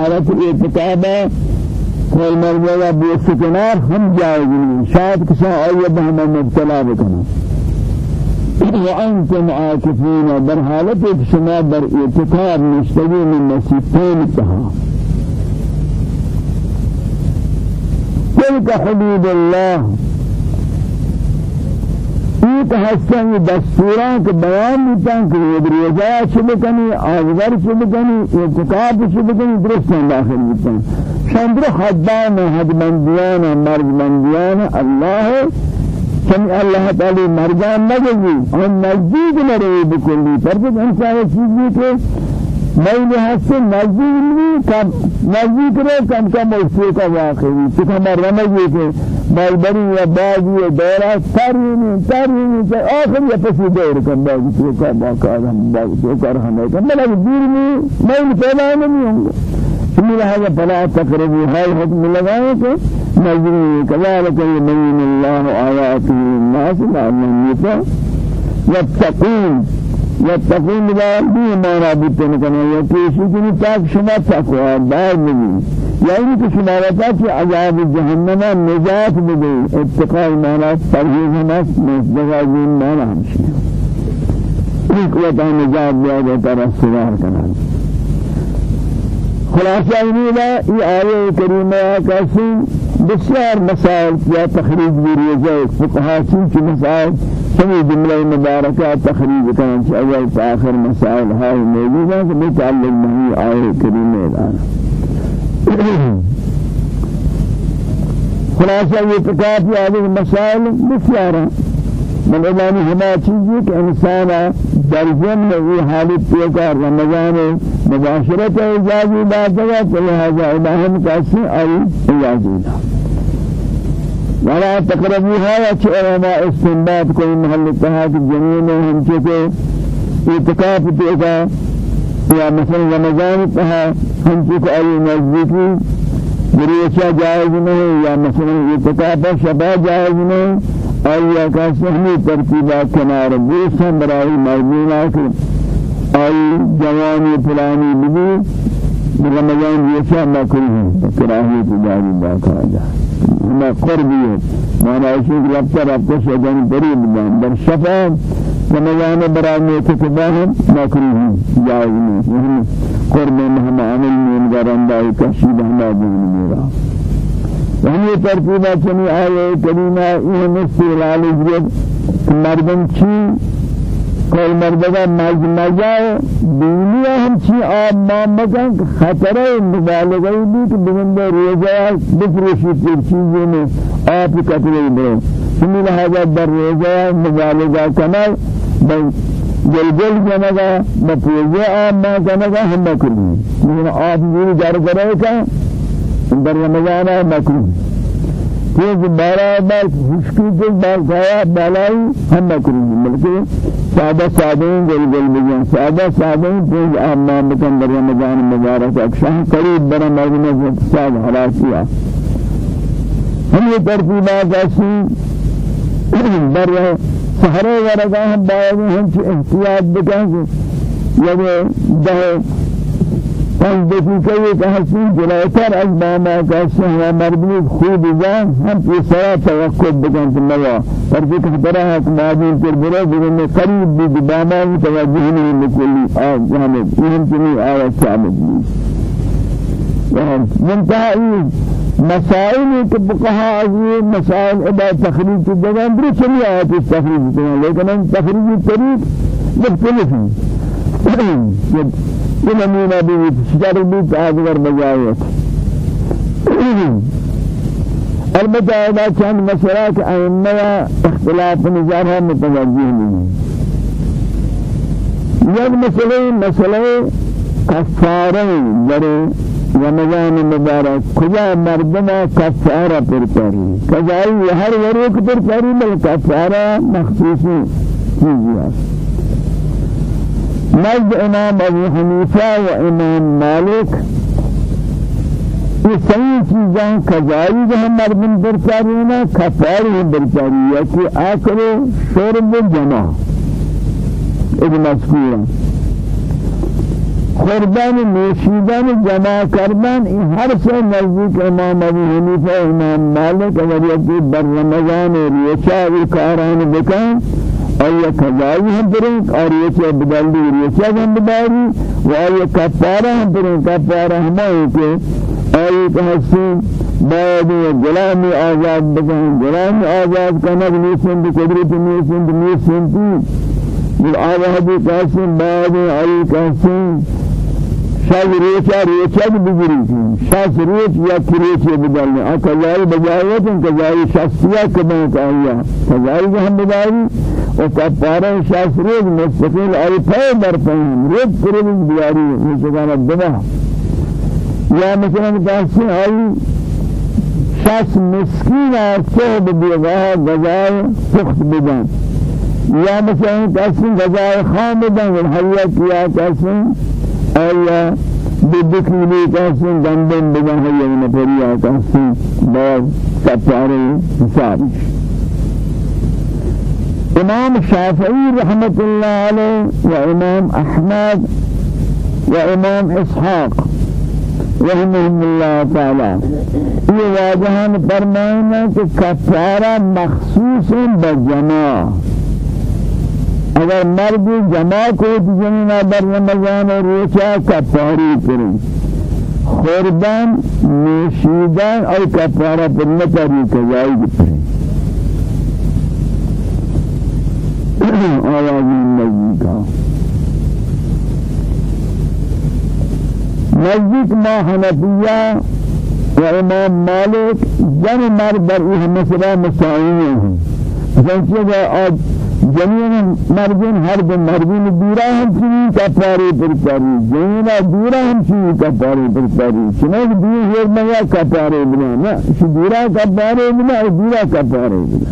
حالت اعتقابہ کل مرمى بوسط کنار ہم جائز نہیں۔ شاید کسا آئیے بہم مبتلا بکنا وأنتم عاكفون حالة شما در اعتقاد مشتغل من نصيبين تها تلك حدود الله ایک حسن دستوران کے بیان دیتاں کہ یہ رضا شبکنی آزگر شبکنی اعتقاب شبکنی درست داخل دیتاں شندر حدان حد مندیان مرد مندیان اللہ چمی اللہ تعالی مرجان نگوی اور نزدیک نہ رہی بکلی پر انسان چیزی کے میل حسن نزدیک نہیں کم نزدیک رہے کم کم اس کا واقعی چکہ ہمارا رمضی کے مالبری یا باغی یا دورا تارینی تارینی تا آخر یا پسی دور کن باغی تو کا باقا ہم باغی تو کر ہم کن بلا دیر میں میل پیدا نہیں ہوں گے. ثم لهذا فلا تقربوا هاي حكم لغاية نجري كذلك يبين الله آياته للناس لعلهم يتقون يتقون دي ما رابطن كنا يكيشي كني تاك شما تقوى دار نبي يعني کہ شمارتا کہ عذاب جہنم نجات بدے اتقاء مانا پرہیز نفس مصدقہ جن مانا ایک وقت نجات دیا دیتا رسولار کنان خلاصہ انہی یہ آیے کریمہ کسی بسیار مسائل یا تخریج بھی ریزہ فقہا چونکہ مسائل سمی جملہ مبارکہ تخریج کرنے سے أول تآخر مسائل ہائی موجود ہیں کہ متعلق نہیں آئے کریمہ دانا خلاصہ یہ تکاف یا مسائل بسیار ہیں من اعلانی ہما چیزی کہ انسان در ضمن یہ حالت پیکا رمضان مباشرت اجازی باتا تو لہذا الہم کسی آئی اجازی دا ولا تقربوها چه علماء استنباد کوئی محل اتحاد جنین ہم چکے اتقاف پیکا یا مثلا رمضان تہا ہم چکے آئی نزدیکی مریچہ جائز نہیں یا مثلا اتقاف شبہ جائز نہیں آیا کا سہمی ترتیبہ کنار بوسن برائی مرمینہ کی آئی جوانی پلانی لبی رمضان یہ مکروه کراہیت جاری باقا جا۔ ہمیں قربی ہے مانا کہ ربطہ ربطہ شدن قریب جان در شفا رمضان برای نیتکبہ مکروه جائز نہیں۔ قرب مہم عمل میں انگارندائی کشید ہمیں دین میرا۔ وہی ترتیبہ چنی آئے کریمہ یہ مستقلال اجرت مردم چی؟ کل مردگا مج مجائے دنیا ہم چی؟ آب مام مکن خطرہ مبالغی بھی کہ بگندے روزہ بفروشی پر چیزیں میں آپ قتلے برو سمی لہذا در روزہ مبالغہ کنال جلجل جنگا بپوزے آب ماں کنگا ہم نکلی لیکن آپ یہ جار کرے کا در رمضان مکروه کوئی بارہ بار خشکی کے بالکایا بالائی ہم نہ کریں گے، بلکہ سادہ سادہ گل گل بجائیں، سادہ سادہ سادے پیج نام بکن در رمضان مبارک اکشان قریب برا مردم اقتصاد حراسیہ ہم یہ ترتیبات ایسی در سہرے ورگاہ باعث ہم چی احتیاط بکن کہ یہ دہ پنج دقیقه یک حسین جلوتر از باما کسی هم مردمی خوب جان هم پیسرا توقف بکن که نوا پر که ہے کہ مادین پر برے بگن قریب بھی باما متوجہ نہیں مکلی آج جانب این چنی آیت ثابت بھی منتهی مسائل فقہا عزیز مسائل ادا تخریج کی جگہ در چلی آیت تخریج کی لیکن یہ نمونہ بھی شجر بھی تاذر بجایت البتہ ادا چند مسئلہ کہ اختلاف نظر ہے متوجہ نہیں مسئلہ کفارہ در رمضان مبارک کجا مردمہ کفارہ پر پری کجائی ہر وروک پر پری بل چیزی ہے نزد امام ابو حنیفہ و امام مالک یہ صحیح چیزاں قضائی جو ہم مردم برچاری ہیں کفاری برچاری ہے کہ آکل شرب جمع ایک مذکورا خوردن نوشیدن جمع کردن این هر سه نزدیک امام ابو حنیفه امام مالک اگر یکی بر رمضان ریچا کاران بکن آیا کذایی هم برین اور ریچا بدلی ریچا هم بداری و آیا کفاره هم برین کفاره همایی که آیا که هستیم باید غلامی آزاد بکن غلامی آزاد کنگ نیسند قدرت نیسند نیسند بل آوازی کاسم باید آیا کاسم شاز ریچا ریچا بگیری شاز ریچ یا کریچ بدلنے اور کذائی بجائیت ان کذائی شخصیہ کبھی کہیا کذائی جو ہم بداری اور کفارہ شاز ریچ مستقل پے در پہن ریچ پرے بیاری مستقل دمہ یا مثلا کہتے آئی شخص مسکین صحب بیغاه غذای پخت بدن یا مثلا کسی غذای خام بدن والحیات یا کسی آیا بدکیلی کسی گندم بدن یا نفری کسی بعض کفاره حساب. امام شافعی رحمت الله علیه و امام احمد و امام اسحاق رحمهم الله تعالی. یہ واجہان فرمائنا کہ کفارہ مخصوص بجماع اگر مرد جمع کو جنینا بر رمضان روچا کفاری کریں خوردن نوشیدن اور کفارہ پر نکری کجائی کریں آوازی نزدیک نزدیک ما حنفیہ و امام مالک جن مرد در مسئلہ مسائل ہیں مثلا آج جميع مردين هر دو مردين دورا هم چیزی کفاری پر کاری جميع دورا هم چیزی کفاری پر کاری چنانکہ دور ہیر مگا کفاری بنا نا شی دورا کفاری بنا دورا کفاری بنا.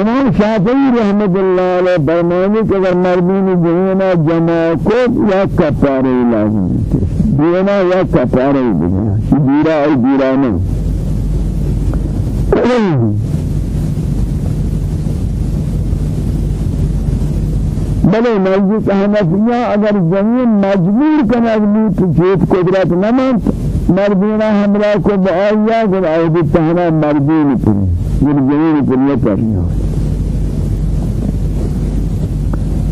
امام شافعی رحمت اللہ علیہ فرمانے کہ اگر مردین جميع جمع کو یا کفاری لازم دینا یا کفاری بنا شی دورا ای دورا نہیں بلے نزدیک حنفیہ اگر زمین مجبور کنگ بود جیت قدرت نمانت مردینا حملہ کو بآیا گر آئیدی تہنا مردین پری گر زمین پری کرنی ہو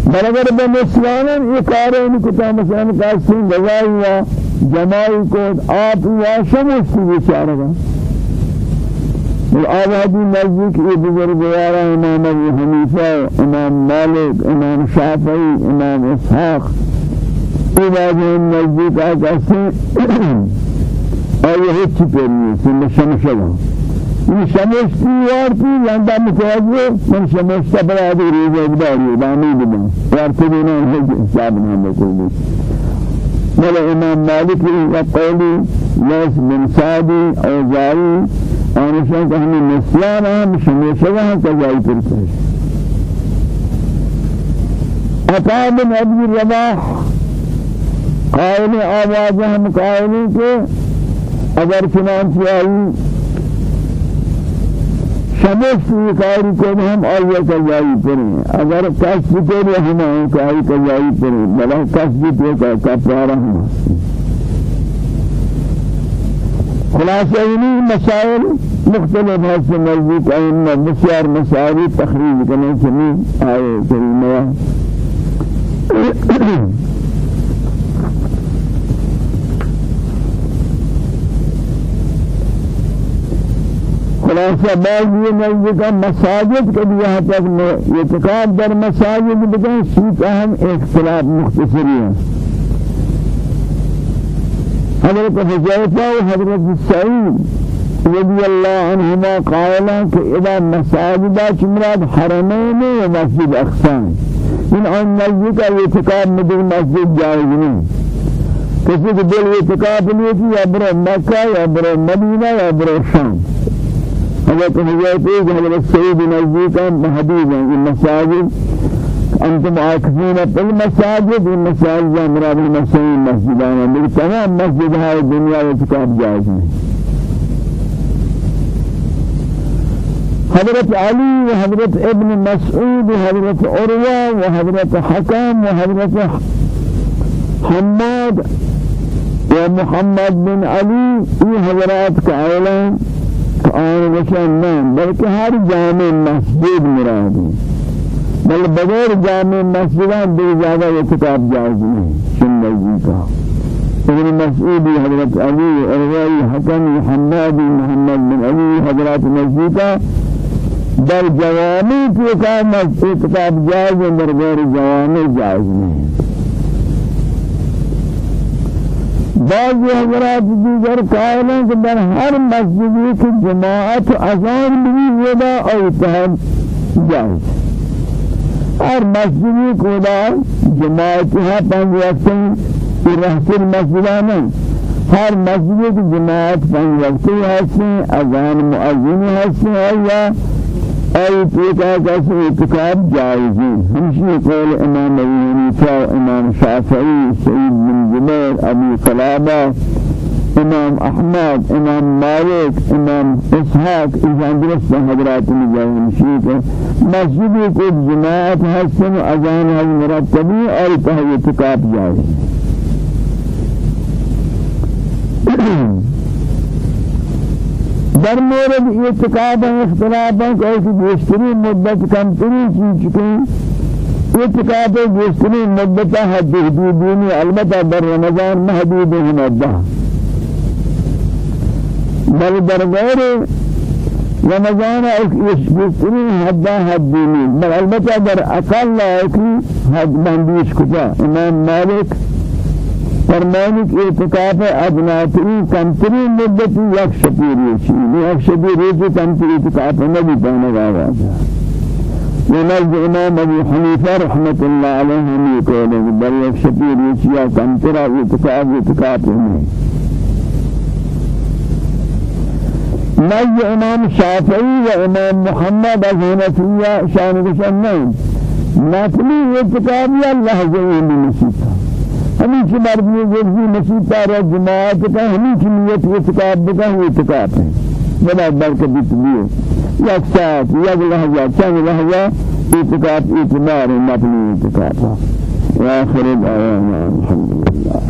بل اگر بمسلانا یہ کارین کتا مثلا کاسین گزائی ہوا جماعی کو آپ ہوا شمستی بیچارہ والآبادی نزدیک یہ بزرگوارا امام ابو حنیفہ امام مالک امام شافعی امام اسحاق. یہ بازی نزدیک آتا سے آئیے ہچی پرنی سے مشمشگا یہ شمشتی وارتی لندہ متوجہ من شمشتا برادی ریزہ ادباری بامی بدن وارتی دینا حساب نام بکل مل امام مالک وقولی لیس بن سعدی اوزائی آنشان که همین نسیان هم شمیشه و هم کجایی پرسش عطا بن ابی رباح قائل آواز هم قائلی که اگر چنانچه آئی شمس کاری کو ہم آئیے کجائی پریں اگر کس بھی ہم آئیں آئی کجائی پریں بلا کس بھی کا پارا ہم خلاصہ انہی مسائل مختلف ہے سے نزدیک ائمہ بسیار مسائل تخریج کرنے چنی آئے کریمہ خلاصہ بعض یہ نزدیک مساجد کے بھی یہاں تک اعتقاد در مساجد بکن سوچ اہم اختلاف مختصری ہیں حضرت حذیفہ و حضرت سعید رضی اللہ عنہما قائلا کہ اذا مساجدہ چمراد حرمین و مسجد اقسام آن ان نزدیک اعتقاد مدر مسجد جائز نہیں کسی کو دل اعتقاد لیے کہ یا برو مکہ یا برو مدینہ یا برو شام حضرت حذیفہ حضرت سعید نزدیک حدیث ہیں مساجد أنتم عاكفين في المساجد المساجد مراد المساجد مسجدان من تمام مسجد هاي الدنيا وتكاب جائز حضرت علي وحضرت ابن مسعود وحضرت عروة وحضرت حكام وحضرت حماد ومحمد بن علي یہ حضرات کا اعلان آن نشان نام جامع مسجد مراد بل بغیر جامع مسجدان بھی زیادہ یہ کتاب جائز نہیں سننے جی کا ابن مسعود حضرت علی اروائی حکم محمد محمد بن علی حضرات مسجد کا در جوامع کی کتاب جائز ہے در غیر جوامع جائز نہیں بعض حضرات دیگر قائلیں کہ در ہر مسجدی کی جماعت اذان بھی ودا اتحاد جائز۔ ہر مسجدی کو دا جماعت ہے پنج وقتیں رحصل مسجدانا ہر مسجد کی جماعت پنج وقتیں ہستے اذان مؤذن ہستے یا أي تيكا كسر اعتقاد جائزين همشي قول إمام أبي حنيفة إمام شافعي سعيد بن جبير أبي قلابة إمام أحمد إمام مالك إمام إسحاق إذا درست حضرات مجاهد مشيك مسجد کو جماعت حسن أذان هذه مرتبی اور تہی اعتقاد جائز در مورد اعتقاد اختلاف ہے کہ بیشتری مدت کم تری چیز چکی اعتقاد بیشتری مدت حد حدودینی البتہ در رمضان محدود مدہ بل در غیر رمضان بیشتری حد حدینی بل البتہ در أقل حد بندیش کتا امام مالک فرمانی کہ اعتقاف ادناتری کمتری مدتی یک شپیری چیزی. یک شپیری کی کمتری اعتقاف نبی پانے گا جا ونزد امام ابو حنیفہ رحمت اللہ علیہ ہم یہ کہنے کہ بل یک شپیری چیزی کمترا اعتقاف اعتقاف نہیں نزد امام شافعی و امام محمد از حنفیہ شان کشن نہیں نفلی اعتقافی اللہ جوین نسیتا ہمیں کی مردمی جزی مسیح تارا جماعت کا ہمیں کی نیت اعتقاد بکا ہوا اعتقاد ہے بلا برکت بیتلیو یک ساعت یک لحظہ چند لحظہ اعتقاد اعتبار مبنی اعتقاد. وآخر الآيان الحمد لله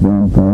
cuenta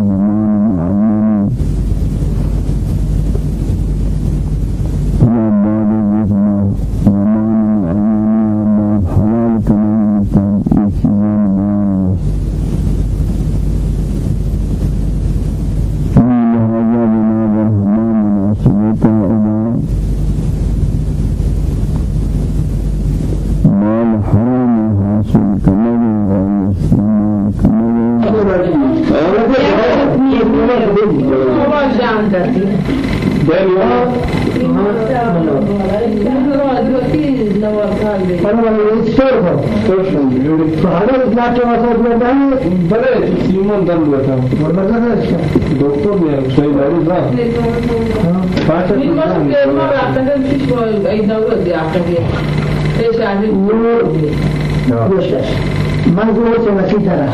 سیمان دم بودم دکتر میام شاید داری را پاچه من گوه سمتی طرف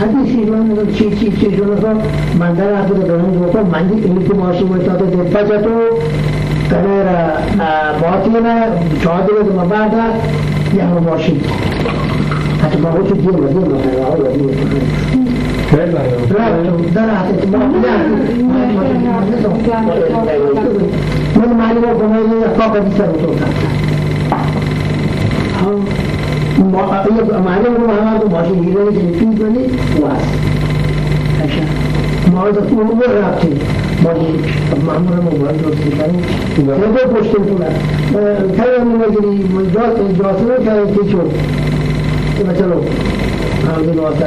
حتی سیمان رو چی چی چی جلو رو من در حتی رو دارم گوه من دی این که ماشی بایتا تو دپا چطو کنه را باتی نه چهادر رو مبادا یا هم ماشی حتی با هوچو دیر و دیر مطلب آقا یا دیر در حتی ما من معلومه کنه یا فاقه دیسر رو تو معلوم رو همه رو ماشین گیره تلفیون کنی واس ما از اون رو رفتیم ماشین معمول موبایل رو سیکنی تلفون پشتیم کنن کاری نمیگیری جاسه رو کاری که شد که چلو همه دو آسر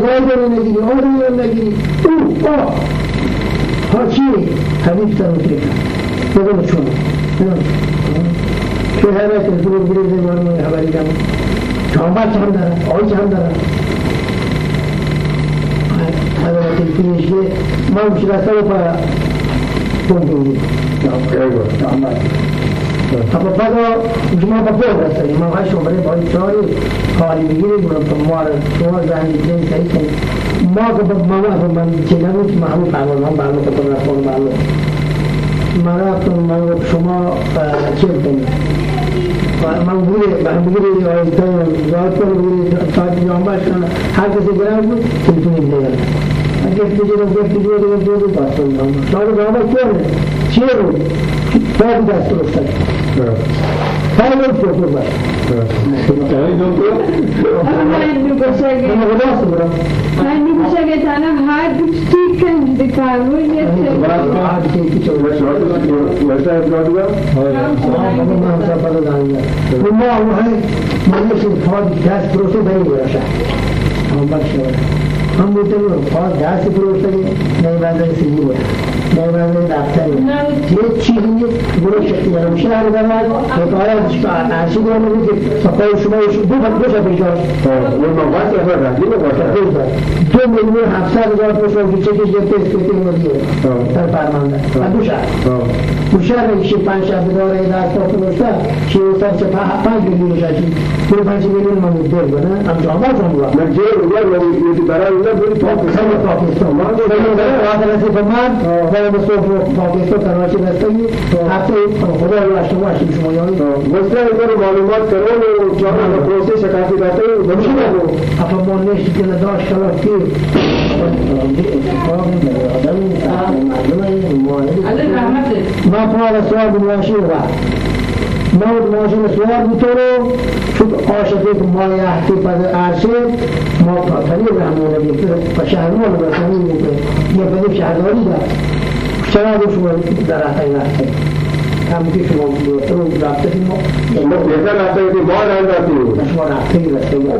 گای داری نگیری آری نگیری أو آه ها چی حبیب سر رو تیکن بگم چون که همه که دور بری زمان من خبری کم چهار چند داره آی چند داره حضرت الفیش که من مشکل سر پا کنیم اما پدا جمع با پول رسید ما هاش عمره باید چاری حالی بگیرید من تو مار شما زنی دین صحیح کنید ما که با ماما با من چیزا نیست معلوم فرمان من معلوم کتب رفتم معلوم من رفتم من شما چه کنید من بوده من بگیری آیتان زاد کنم بگیری ساعت جامعه شدن هر کسی گرم بود تلفونی بگیرم اگر تجربه گفت تجربه دیگه دو دو باز کنم شما جامعه کیه چیه رو بعد دست رو استاد فایل رو فوتو بس من دوستی که بکارو یه ما نشوف فاض داس بروسه بين هم بشر हम बोलते हैं बहुत ध्यान से प्रयोग करें नए बाजार से ही हुआ नए बाजार डॉक्टर ये चीज ये गुरु शक्ति है हम शहर बना तो तुम्हारा आशिक होने में कि सफाई सुबह दो बंदे से भेजो वो बात है पर राखी में बात है दो महीने हादसा हो जाए तो सब पीछे की देखते स्थिति में दिए तर पार मांगा अदुशा उशा में शे पांच शाद दौरे इलाज तो पहुंचता शे सब से पांच मिलियन शादी पूरे पांच मिलियन में मुद्दे बना हम जो हमारा समझा मैं जे ما قال السؤال بالواشيرة. موت ماشین سوار بطورو چون عاشقی که ما یحتی پد عرشه ما پتنی رحمونه بیتر پشهرمون بسنی بیتر یه پدی شهرداری دار چرا دو شما در رفته همینجا که ما اون رفته ما بهتر رفته بیم ما رفته بیم شما رفته بیم رفته ما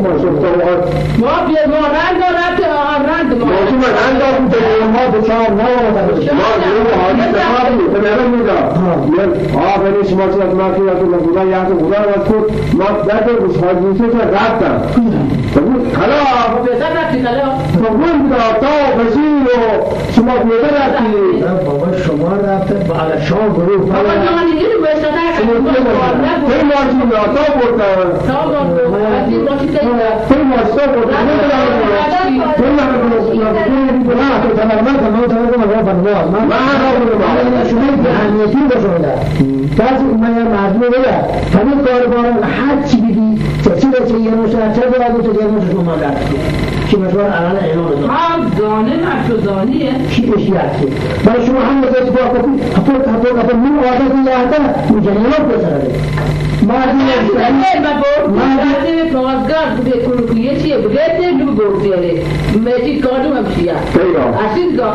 ما بیا ما رفته آن رند ما ما شما رند آن بیم ما بچار ما ما یه ما بیم شما چه از ما که یا تو خدا خب یا تو خدا وقت ما داد بس حادثه چه رفت حالا بهتر خب رفتی حالا تو خب گم تا بسیرو شما بهتر رفتی. بابا شما رفته بالا شام گروه بعضی من مردم بگم همین کارگاران هر چی بگی چه چی بچه یه نوشه چه باید تو یه نوشه شما درد که مقدار عمل اعلام بده. هم دانه نشدانیه چی بشی هستی برای شما هم بزرد با کپی اپور کپور کپور من عادت الله ما من جنرال بزرده مردی نشدانیه مردی مردی تازگار بوده کنکویه چیه؟ بوده تیجو بوده. میتی کارو هم شیه اصیل دا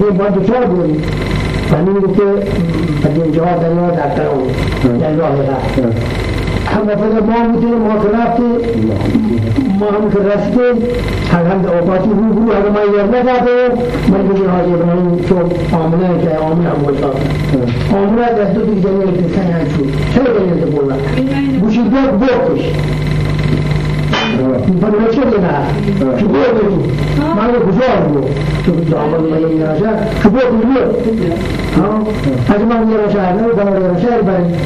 وظیفه ما دچار بودیم همین گفته از اینجا دریا در اون در راه رفت. هم وفد ما بودیم ما که رفتیم. ما هم که رسیدیم. هر هم در آباتی رو برو هر ما یر نکرده من بگیر حاجی ابراهیم چون آمنه ای که آمنه هم بودا آمنه دستو دیگه نیده کسن هم شد. چه بگیر بولا بوشید بود بود informazioni là, ci vuole tu, ma io bisogno, tu mi dopo di lei, ci vuole tu, no? Facciamo di lasciare, noi dobbiamo di lasciare, bene,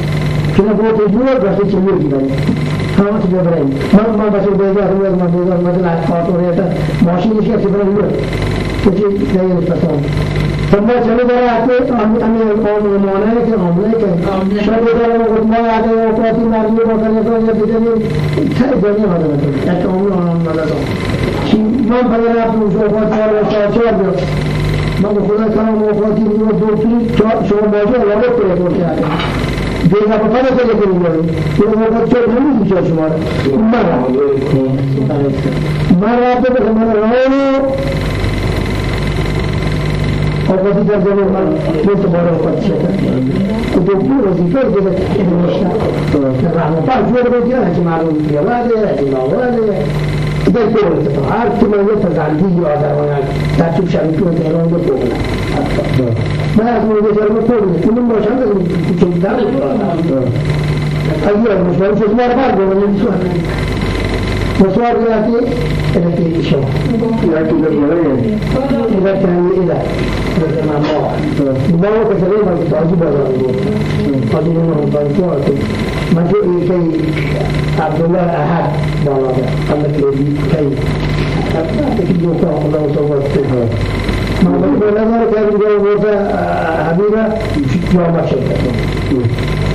che ne vuole tu, perché c'è lui di bene. Kamu tidak berani. Mau mau masuk belajar, mau mau belajar, mau nak kotor ya, mau sini siapa berani. Jadi saya pasang. তোমরা ছেলে যারা আছে আমি আমি মনে রেখে সন্ধ্যে সব তোমার আগে প্রতি মারলি বকালে তো দুটো দিন জানি হবে না একটা অন্য অন্য তো সিম্পল ভাবে না তুমি সব চলবে মানে খোলা ছাড়া ও প্রতি দোষী সব বছর লগে করে করতে আছে মারা ho capito partita dell'Europa molto barocca E ed pure si perde e non lo lascia terrano poi fuori continuare ma non violare non lavorare del cuore arti ma io per dio a dare da tu c'è più che non lo può ma come che c'è lo può tu non lo c'è anche tu c'è dare allora non c'è un sguardo non mi suona Sesuai lagi, ada tiga isu. Lagi berapa? Ada tiga isu. Bawa kesalahan masih tak juga lah Pada yang orang bantu aku Masih ikai Abdullah Ahad Bawa anak lagi ikai Tak ada kita kau kalau sobat sebab Maka benar kan dia kata Habibah Fikir masuk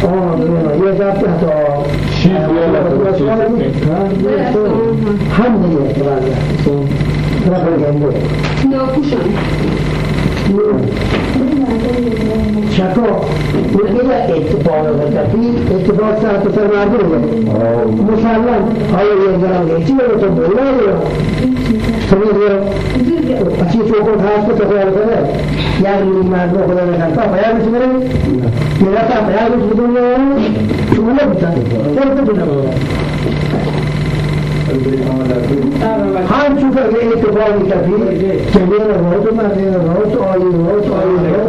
Oh, ya tapi atau شيء ولا هم يتراجع تراجع جنبه لا كشان شکو یہ اتباع ہوگا تفیق اتباع ساتھ فرما دے گا مسلم آئے یہ گرام گے اسی وجہ تو بولنا ہے یہ سمجھ گئے اچھی چوکوں خاص کو تقرار کرے یار میری مان کو خدا نے کرتا بیا کچھ میرے میرا تھا بیا کچھ بدل گیا تو مجھے بتا دے اور تو بنا ہوا हो सुन लो बता फिर तो बिना हाँ चुका ये एक बार निकल भी चले ना हो तो ना दे ना हो तो आई हो तो आई हो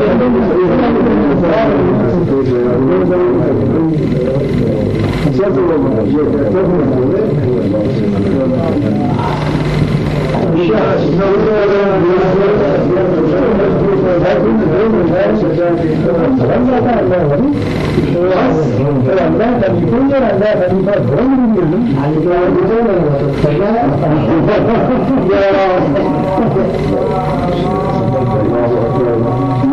तो يلا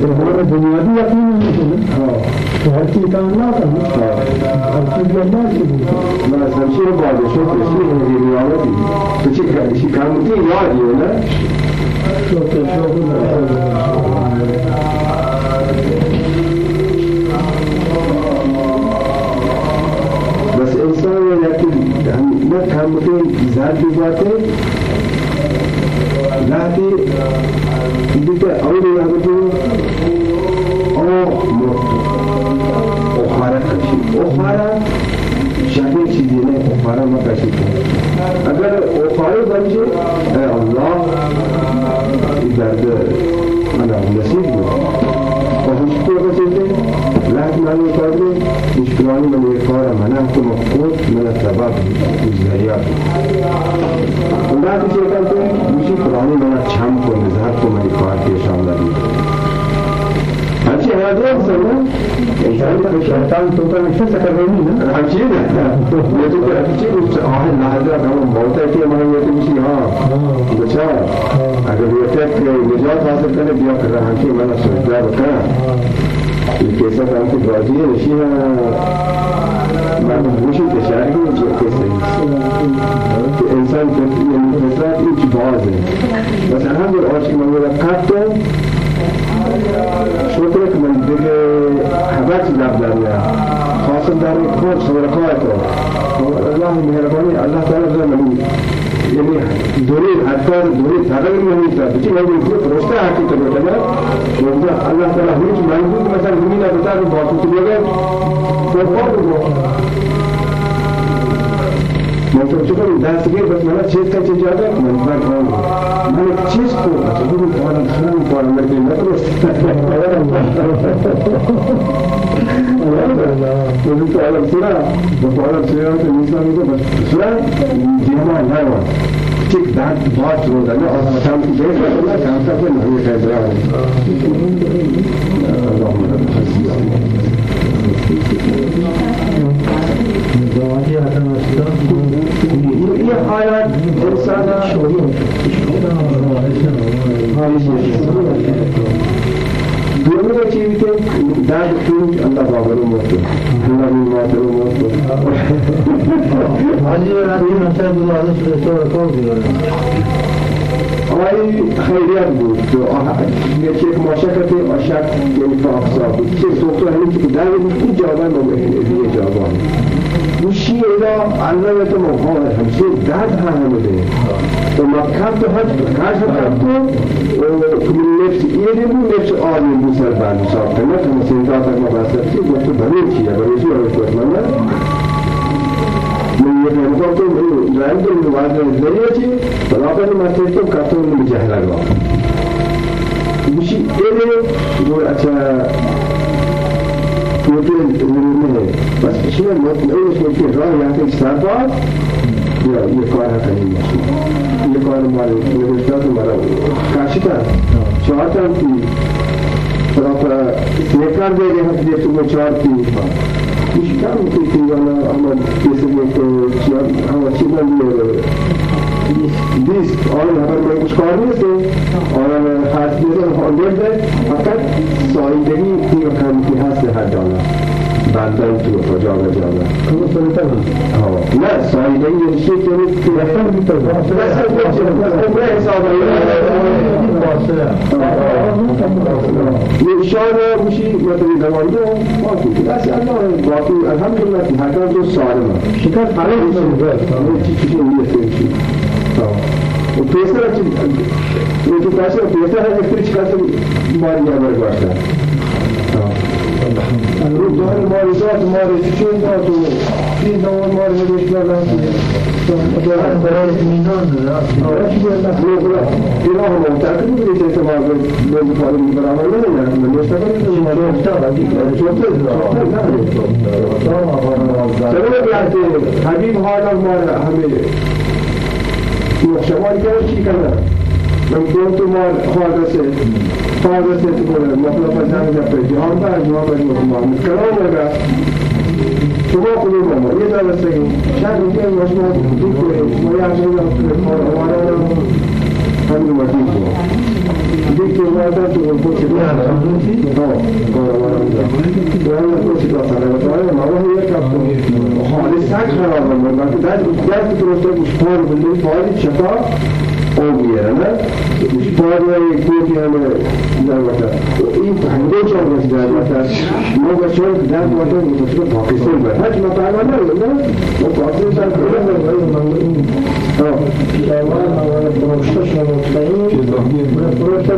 جهان بنیادی یقین نہیں تھی تو ہر چیز کا اللہ کا ہر چیز اللہ کی میں سمشیر بعد شو تشیر ہے ریاضتی تو چیک کر اسی کام کی یاد ہے نا شو تو شو بس انسان لكن يعني ما كان ممكن ذات ذاته ذاتي بدك أول ما بدو شهید چیزی نه کفاره ما کشید اگر کفاره بنجه ای الله درد من نصیب بود و هیچ کو بسیده لحظ کنانی من کار من که مفقود من سبب ذریعه اون بعد من چم کن نظر کو من کار پیش آمدی همچی هذا سنة شیطان تو کا نشه سکر نہیں نا همچی نه یه تو که همچی روز آه لحظه همون موتا که من یه تو میشی ها بچه اگر یه تک نجات حاصل کنه بیا کرده همچی من سجده بکنه این کیسه هم که بازی نشی من بوشی تشاری که کیسه که انسان که یعنی فطرت این چی بازه بس الحمد عاشق من ولا قطع شکر که من دیگه حبت لب دریا خاصم در خود صدرکات الله مهربانی الله تعالی زمانی یعنی دوری حتی دوری تغییر نمیشه بچه من این خود رشته حقیقت بکنه شما الله تعالی هیچ منظور مثلا زمین بتاعه باطل بگه فوق من تو چطور دست گیر بس من چیز کا چیز جاتا من پر کام من ایک چیز کو بس وہ کارم خرم کارم میرے لیے نترس وہ تو عالم سرا وہ عالم سرا تو انسان کو بس سرا جہما نہ ہوا چیک دات بہت روزہ نا اور کی دیکھ رہا ہے کام کا ہے اللهم لك الحمد زواجی حسن یہ آیات انسان دومی چیزی که درد کنج الله باور موت الله می موت رو موت حاجی رضی نشه بود آدش رسول کار بیاره آی خیریت بود تو یه چیک ماشکت آشک یعنی فاقصا بود چه سوکتو همین که درد بود این جوابان با دیگه جوابان وشي إذا علمت مقال همشي ذات هامده وما كانت هج كاش كانت ومن نفس مو نفس آدم مو سر بعد صار كنا كنا سنجات ما بس في وقت بني شيء بني شيء ولا شيء ما من يفهم قلت من رأيت من وعد الدنيا شيء فلا بد ما تيجي كاتون من جهل الله وشي إيه يقول أشياء ممكن زمینه بس کشیدن مطمئن شد که راه یعنی سفر یا یه کار حتی نمیشه یه کار مال نوشتات مرا کاشتا چهار تا تی پر نیکار دے رہے ہیں جیسے میں چار تی کچھ کام کی تھی والا ہم جیسے میں تو ہم اچھی بن بیس اور ہمارے میں کچھ کار نہیں تھے اور خاص جیسے ہنڈریڈ ہے فقط سائندگی تھی کام کی حد سے حد ڈالا تو کجا به جانا تو سنتا ها نه سایدگی یه چیزی که نیست که رفتن بیتر مثلا کچھ عمره حساب یه شان میشی مثلا زمانی باقی بس الله باقی الحمدلله که هر دو سالمه شکر فرق همه چی چیزی نیست o pensa que o que passa o pensa é que critica que دار ماریزات ماری چین داد و این دور ماری هدیش کردن برای اطمینان آره چی بیرن نخلو برا اینا هم ممتد می‌گیری که شما به مفاهیم می‌برم ولی نمیگرم به مستقر این ممتد از این کار شده سبب برده حبیب حالا مار همه محشمال گرد چی کردن گفت ما حادثه حادثه تو مطلب زنگ جفت جهان بر جهان بر جهان کلام لگا شما کدوم ما یه درسته شاید اینکه مشما دو که ما یه چیز کار آماده همین مدین کو دیگه وارد تو کار آماده تو اون پشت داشته نه ما رو یه کاپ حالی سگ خراب بود من که دست دست درسته گوش پار بود فایل چطور olmuyor ama ifadeye koyduğunu mesela iyi hangi çabuk yani mesela ne başıyor der bu adam bu çocuk Pakistan var. Hiç matara ne olur O Pakistan böyle mi var? Tamam. Allah Allah proşta şunu sayın. Proşta bu aşı. Ya. Bu mavuk ila bıçak mavuk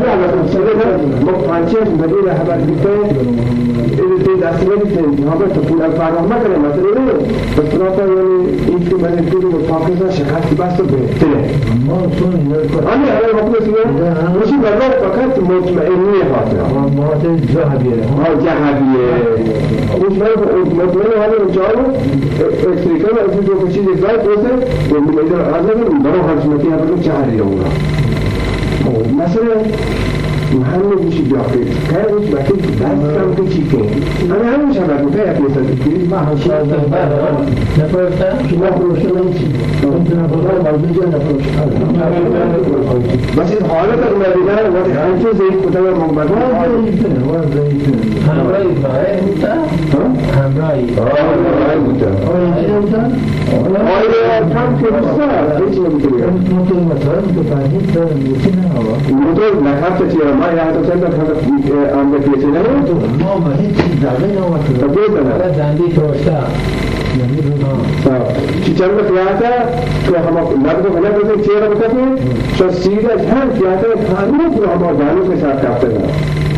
ne anlatır? Sebep bu Fransız medine haber gitti. Ele دستی نیست في داخلين في هذا تقول الفارغ ما كان مثلا بس رأى يعني إيش من يقول الفاقد شكات بس بتلا أنا أنا بقول سيا مش بقول فقط مطمئنية خاطر ما تجهبية ما جهبية مش بقول مطمئنة هذا الجواب إكسريكا ما إكسريكا كل شيء زاد بس ومن إذا هذا من بروح هذا ما فيها بقول جهبية ولا مثلا محمد مش بيعطيك كان مش بيعطيك بس كان في شيء أنا أنا مش هبقى كفايه في سنتين ما هو نفرت نفرت شو انت نفرت نفرت بس الحالة المدينة وتحانتو زي كتاب مقبضة همراهی باید بوده همراهی آیا کم که بسیار هیچ نمیتونی ممکن مثلا تو فهمید دارم یکی نه آقا موتور نکرد چیه ما یا حتی ہمارے یہاں تو فقط في عن ذكية لا ما ما چند کیا تھا تو ہم لفظ غلط ہوتے چہرہ بتا تھے تو سیدھا دھیان کیا تھا کھانے تو ہم کے ساتھ کھاتے ہیں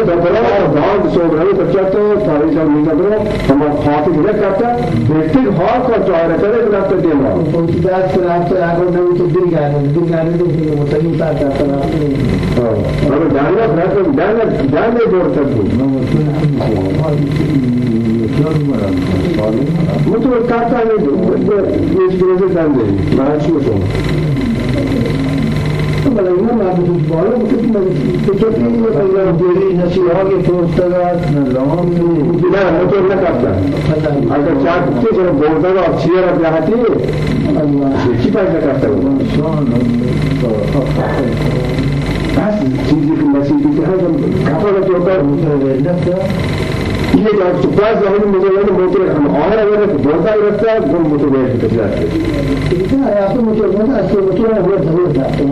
کو ڈبرو اور گاؤں سوگرانی پر چلتے ہیں ساری سب نہیں ڈبرو ہم خاطر نہ کرتا۔ بیٹھک ہار کا چاہے کرے کہ آپ دے رہا ہوں اس بات پر آپ تو آگے نہ تو دل گانے دل گانے تو متعین تھا جاتا تھا ہم ہاں، جاننا تھا کہ جاننا جاننے دور تک وہ تو کہتا نہیں جو اس کے سے جان دے میں اچھی ہوں آگے نہ تو دل گانے دل گانے تو متعین تا تا تا اما جاننا فرق جاننا جاننا جوڑ سکتے موتور کارتا نه یه چیزی دنده من چی میشم بلا اینا ما تو بالا بود من تو تو این مثلا دیری نشی آگے پروستگار نلام نه موتور نکردن اگر چند چیز رو بردن و چیه رو بیاتی چی پیدا کرده بود بس چیزی که مسیحی که هستم کفا رو تو یہ جو آپ سپاس ظاہر مجھے لگا موتر ہم اور اگر بولتا ہی رکھتا ہے وہ موتر بیٹھ کے جاتے ہیں۔ آپ کو مجھے بتا کہ موتر ہے۔ وہ ضرور جاتے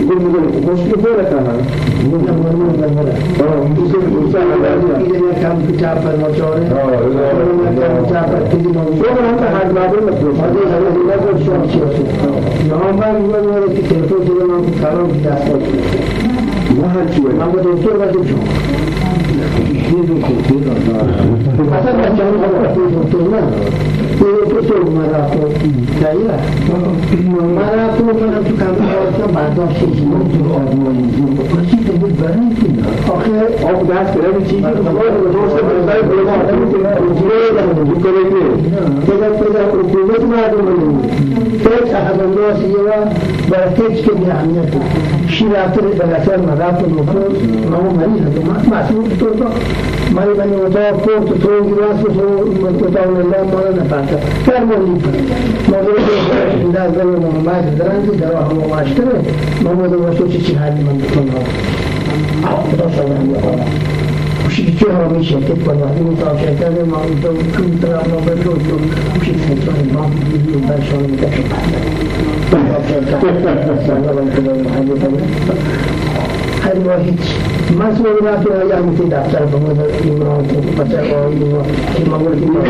گل مجھے مشکل ہو رکھا ہے مجھے مرمون نمبر اور دوسرے دوسرا لگا دیا یہ کام کتاب پر مچورے کتاب پر کسی وہ ہم mahal ciwo ma ga don ciwo ba da ciwo shi don ko ko da ba ta da ciwo ba ko ko to na ko ko to mara ko da ya mara ko mara to ka ba ta ba da shi shi mun to a mu mun ko shi da mun ba ran ki na akhir au da tsira ni ci ko da ko se ba da ko da ta ni na ko da ko ko ne ko da ko da ko ko ma da mun ko ta ha da no shi ya ba ke ci ne amnatu شيء عطر بلاسر مرات المفروض ما هو مريض ما معصوم تو ما يبني وتوقف تو جراس تو متوقع الله ما لنا فاتا فرمو لي ما هو ده ده ما ما درانتي ده هو ما اشتري ما هو ده وشو شيء حال من تطلع ده صار وش يجوا من شركة ولا من طاقة شركة ما عندهم كل ترى ما بدروا وش يسوون ما بيجوا بس ولا هر واحد مسئول ما تو یا میتی دفتر بمون ایمان تو بچه با ایمان ایمان بود ایمان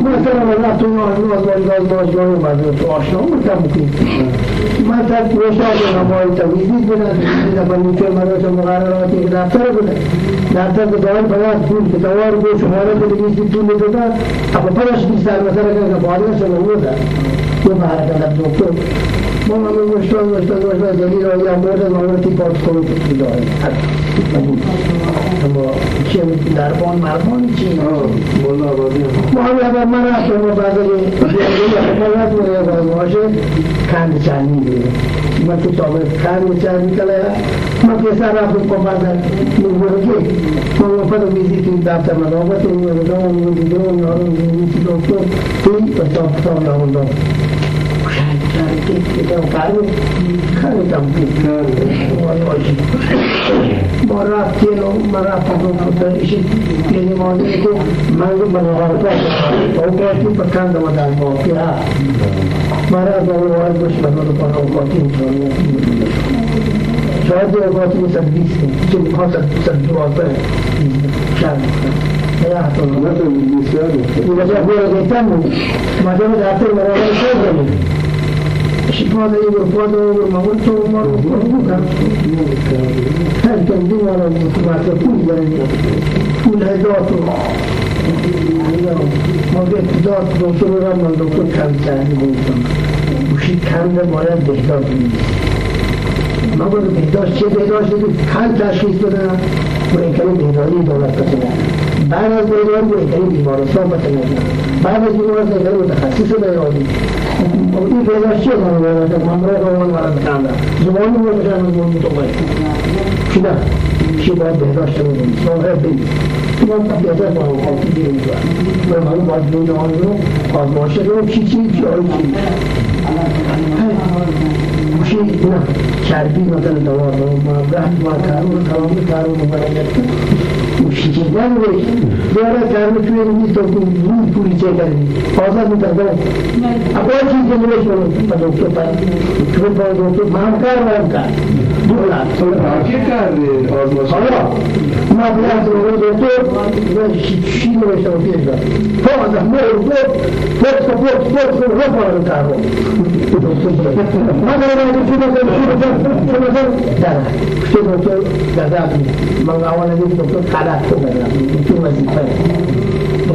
مثلا من تو ما از باز باز باز باز باز تو آشنا میکنم میکنی من تا رو نمایی دیگه بنی که من رو مقرراتی دفتر بوده دفتر به بنا پول به دور به شماره به دیگه پول میداد اما پرش بیشتر مثلا که Io guarda la bocca. Ma non mi questo, questo, questo, che io gli amore, ma non ti porto con tutti i doni. چه دربان مربان چی؟ مولا آبادی مولا به من از شما بعد از مولد باشه کند چند می‌گیره من تو تابه کند چند می‌کنه من که سر رفتم با بعد میگوره که من وفت میزی تو دفتر من آمد و میگوره دام میگوره دام یارو میگوره دکتر توی و تاب تاب نموندم خیلی خیلی خیلی ما رفتیم و من رفتم و دانشی یعنی مانده که من رو منوارتا أو کاتی شاید یه اوقاتی 120 که می‌خواد 112 شد شفاء يقول ما قلت وما ربك هل تنزل ولا ما تكون كل هدات ما قلت دات دكتور رمضان دكتور كان تعني بودم. وشي كان ده باید بهداد نیست. ما باید بهداشت چه بهداشت بدیم قلب تشخیص بدن مهمترین بیماری دولت بسنه بعد از بیمار مهمترین بیمارستان بکنن بعد از بیمارستان مهمترین متخصص بیماری. خب، این بهداشت چه کنه باید همراه روان برای بکنن زمان رو بشن زمانی مهمی دوباره چی نه؟ چی باید بهداشت رو بکنیم صاحب بگیم. ما بیادر با همون باید بیرون آن رو آزماشه رو چی چی چی چی؟ كنا شاربين مثلا دوار وما بعد ما كانوا كانوا كانوا ما ينتهي وشجعان وش دارا كانوا في الميز تقول مين كل شيء كان فازا من تقول أقوى شيء جملة شو بدو كبار شو بدو كبار ما كان ما كان. ما باید رو دکتر و چی نوشته و پیش داد تو از همه رو فوت فوت فوت فوت فوت رو پاره کارو ما که چی بکنم چی بکنم چی بکنم در چی دکتر در در من اول نیست دکتر خلاص تو در چی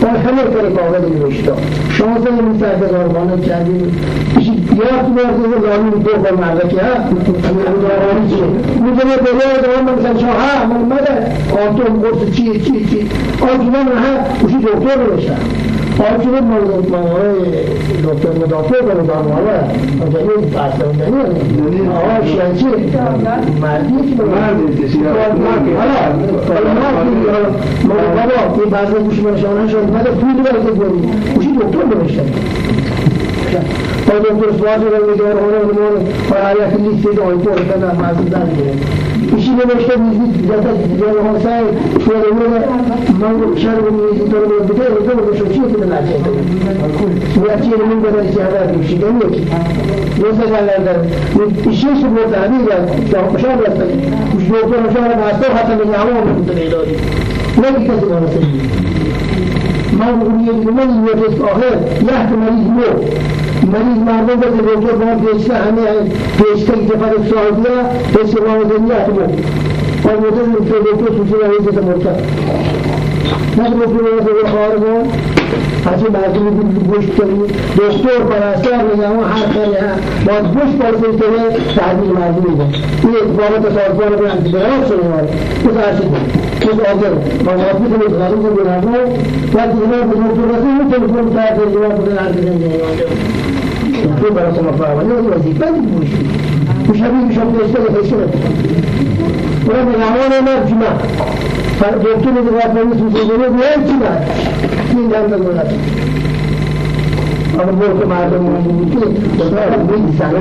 در همه سر کاغذ نوشتا شما سر این سر دارمانه کردیم ایشی بیاد تو برده زمانی دو بر مرده که هست. دارانی چیه می‌دونه بلا دارم مثلا شما ها من مده آتون قرص چیه چیه چیه آتون من هست. اوشی دکتر بشن بشه آنتون من دکتر مدافع کنه دارماله آنجایی أصلا نمیه آه شیعه چی مردی که مردی که بابا یه بعضی گوش من شما نشد بعد پول که بری گوشی دکتر بشه Poi dopo sguardo del vedere ora un amore, poi aria che lì si do in cuore şöyle böyle mango şarabı bir doğru bir de o da şu şey gibi lazım. Bu açıyı min kadar ziyade bir şey demiyor ki. Mesela işi şu bu da değil ya. Ya şöyle yapsak. Kuş doktor şöyle hasta hasta bir yağmur oldu da böyle. Ne bir kez var senin. من من یه آخر مریض مو مریض مردم که دکتر با پیشته همه پیشته که دفعه سعودیه پیشته با دنیا تو اور مجھے دکتر سوچے رہے جیسے مرتا من دکتر رو خارج حاجی مردمی بود گوشت کنی دکتر پرستار نگاه هر کاری ها باید گوشت پرسید کنه تحلیل مردمی ده این اقبالات سازمان انتی برای شما ماره تو تحصیل تو آگر موافقی کنید خانم کو بنابو بعد دیگه به دکتر رسید میتونه کنم تحصیل جواب بدن هر کسی دکتر برای شما فراوانی وظیفه دیگه گوشت مشابه شما پیشته که پیشته ولا بنعمون مرجمة فدكتور الغافل مثل سيدنا بيجمع من دام الولد أنا بقول كم هذا من ممكن وصار بين في هذا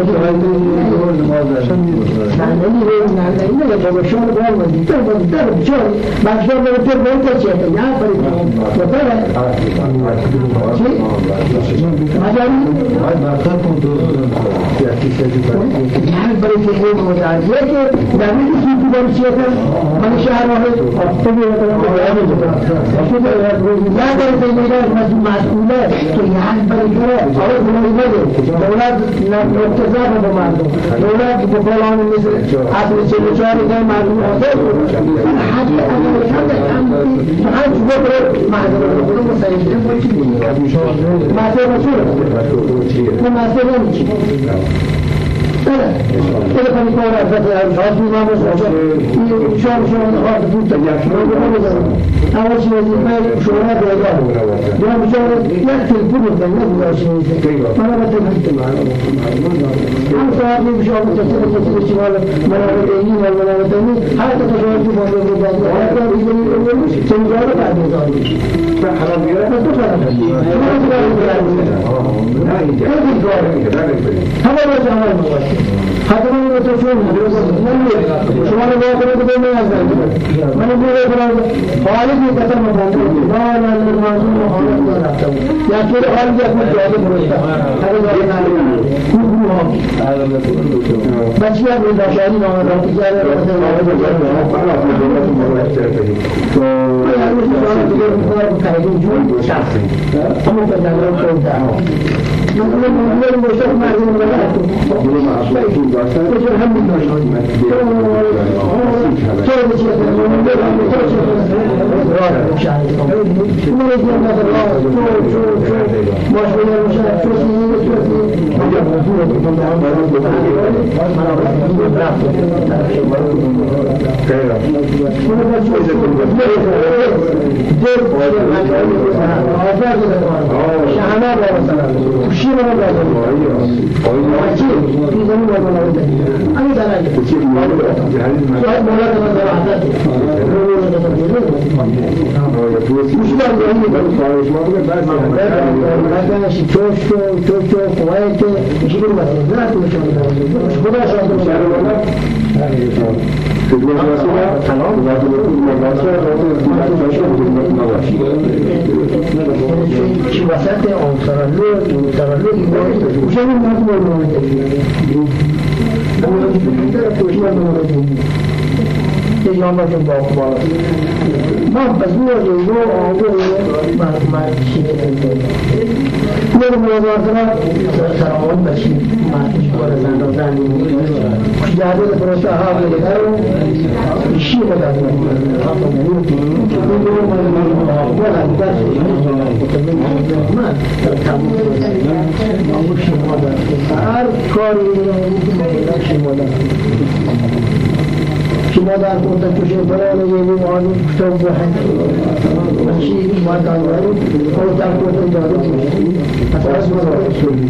نحن اللي نحن اللي نبغى شو نبغى ودي تبغى تبغى شو ما شو نبغى تبغى أنت شيء يا فريق وترى شيء ما جاني ما تكون يعني فريق يقول متعال لكن دامي شيء تبغى شيء من شهر واحد تبغى لا تبغى تبغى مسؤولة يعني فريق اور دولت متضاف به مردم دولت به فلان مثل عدل چلو چهار که مردم آزاد بود این حد اول کم فقط بکره محضر رسول مسیحیه بود رسول مسیحیه بود مسیحیه بود إذا كان يكون أفتح الحاج ما بس شو شو هذا بوت أول شيء ما شو هذا يجاب يوم شو يأكل كل ده ما ما أنا بتكلم أنا صار لي تسوي تسوي شو ولا ما أنا بدي ولا ولا بدي هذا تسوي شو ما بدي بدي سنجارة بعد ذلك غيره ما تفهم هذا ما تو فیلم شما رو که کنید به من از من این بوده کنم حالت یک قسم مطمئن ما من مرمانتون رو حالت رو رفتم یا که حال یک من جاده برستم اگر داری نالیم خوب رو هم بچی هم این باشانی نامه را تجاره را تجاره را تجاره را تجاره را تجاره را تجاره را تجاره را تجاره مردم ولا هم شهامة وشيرة في زمن أنا زمان كثير من مولانا تنظر عاداته مش بعد مثلا شي توشو توشو قويته يجيب المسجدات مش مش خدا شاطر مش عارف ولا خدمة رسولة خدمة شي وسط او ترلو ترلو مش عارف ما هو دولتي كانت توجيه دولتي تيجي عمرك تبقى أخبارك ما بزور الجوع عمره ما ما شيء يوم ما ذاكرة سرعون بشيء جابر بن شهاب له شيء هذا ولا درس ما هر کاری شما در خودت کشید برای یعنی معانی کتاب بحث و چیزی ما داریم خودت در خودت داریم پس از ما را سولی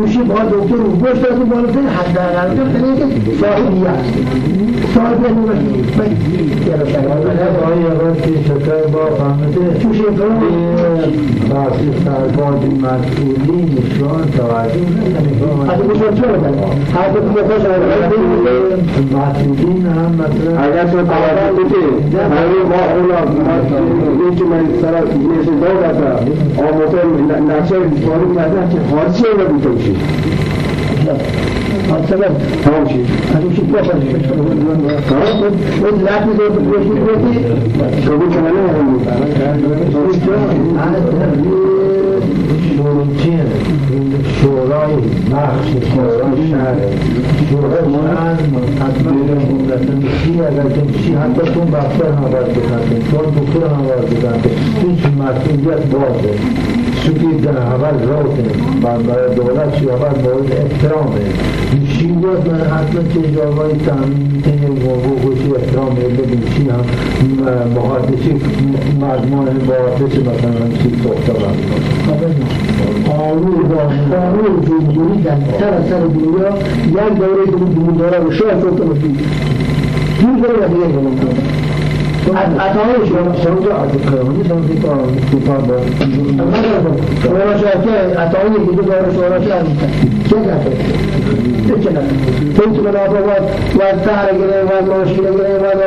میشه با دکتر رو گوش داده بالاتر حداقل که خیلی صاحبی است صاحب شکر با فهمده تو شکر؟ بحثی سرباز مسئولینشان توجه نکنه از کجا چرا هر دو کجا مسئولین هم مثلا اگر تو توجه بده برای ما اولا که من سر از میشه دو بزن آموزه نقشه کاری بیتون شید السبب هذا شيء كويس واللعب ده بيقول شيء شغل كمان شورچین شورای بخش شورای شهر. شورای شهر دولتنشی اگر تنشی حتی تون بخشر هم باید بکنید چون دکتر هم باید بکنید هیچ مسئولیت بازه. چونکه در اول راته برای دولت چی اول مورد احترامه. چی باید من حتما چه جاگای تامین می‌کنه موضوع خوشی احترام بدیم چی هم محادثی مضمون مثلا چی صحبت قانون قانون جمهوری در سراسر دنیا یک دوره جمهوری رو شاید گفته باشید این دوره دیگه گفتم عطاهای شما شما جا از خیابانی شما دیتا دیتا با شما را شما که عطاهای دیگه دار شما را که از چه کرده چه کرده پنج بنا با و از تهر گره و از ماشی گره و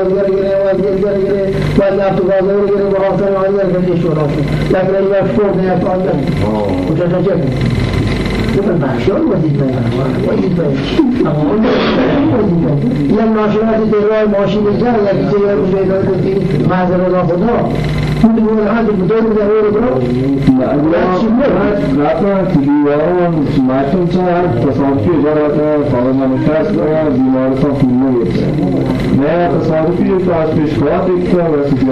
شما تروي ماشي بزار لكن تروي بزار كنتي معذر الله خدا كنت بقول هذا بدور ده هو راتنا تدیواران ماتون چهار تصادفی برات فانا نشست و دیوار تا فیلم میشه نه تصادفی تو از پیشوات یک و سیستم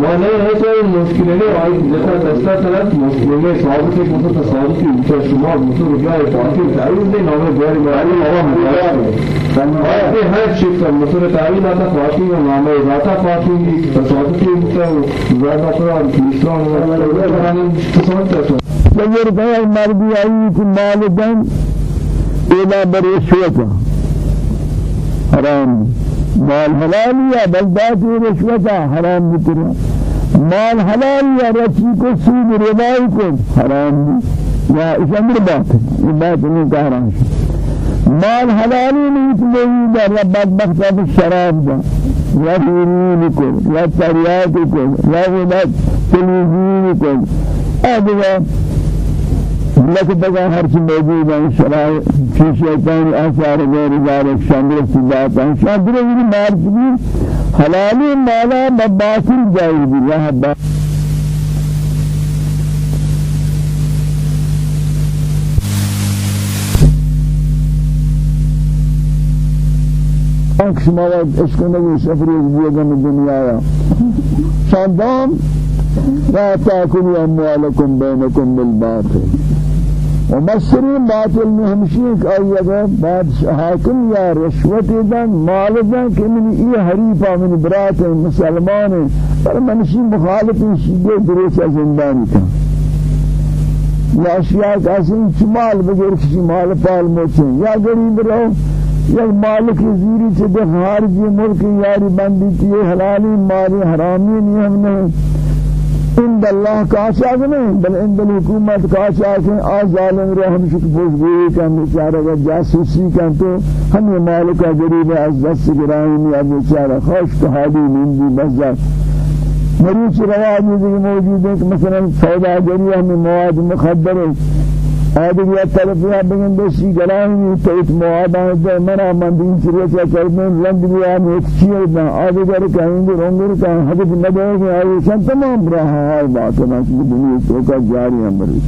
ما نه هیچ مشکلی نه آی جتا طرف مشکلی نه ثابت ہے کہ تصادفی تو شما مطلب رجوع پاکی تعیین نہیں نام جاری مالی ہوا مجاز ہے ہر چیز کا مطلب تعیین آتا پاکی و نام ذاتا پاکی تصادفی تو ذاتا پر اسلام و تصادف وجر غير مرضي أي مال دم إلى برشوة حرام مال حلال يا بلدات رشوة حرام بكرة مال حلال يا رشي کو سود ربائی کو حرام يا اس أمر بات یہ بات نہیں کہہ رہا مال حلالی نہیں تو در رب بدبخت الشراب دا یا دینین کو یا تریات کو یا ولاد تلویزیون کو ادوا لكن بقى هر شيء موجود ان شرائع في شيطان اثار غير ذلك شامل استداتا شامل مال حلال مالا مباطل جائز الله عکس مواد اسکنگی سفری بیگم دنیا شاندام لا تاكلوا اموالكم بينكم بالباطل. ومسری باطل ہمشیک آئیگا بادشاہ حاکم یا رشوت دن مال دن کہ من ای حریفہ من برات مسلمان. پر منشی مخالف شیئے دروسہ زندانی کا یا اشیاء کسی چمال بغیر کسی مال پال موچیں یا غریب رہو یا مالک زیری سے دے خارجی ملک یاری بندی تیے حلالی مالی حرامی نہیں ہم نے۔ عند الله کاشاگ نہیں بل عند الحکومت کاشاگ ہیں آ ظالم رو ہم شک بوزگوئی کا بیچارہ کا جاسوسی کا تو ہم یہ مالک غریب از دست گرانی یا بیچارہ خوش تو حالی نندی بزر مریض رواج موجود ہے کہ مثلا سودا جریہ میں مواد مخدر ہے۔ آدم یا طرف یا بگن دستی گلانی تیت موادان دے منا من دین چرے چا کرنے لند بیا میں چیئے نہ آدم گر کہیں گے رنگر کا حدث نبے میں آئے سن تمام رہا ہے بات نہ کہ دنیا تو کا جاری أمر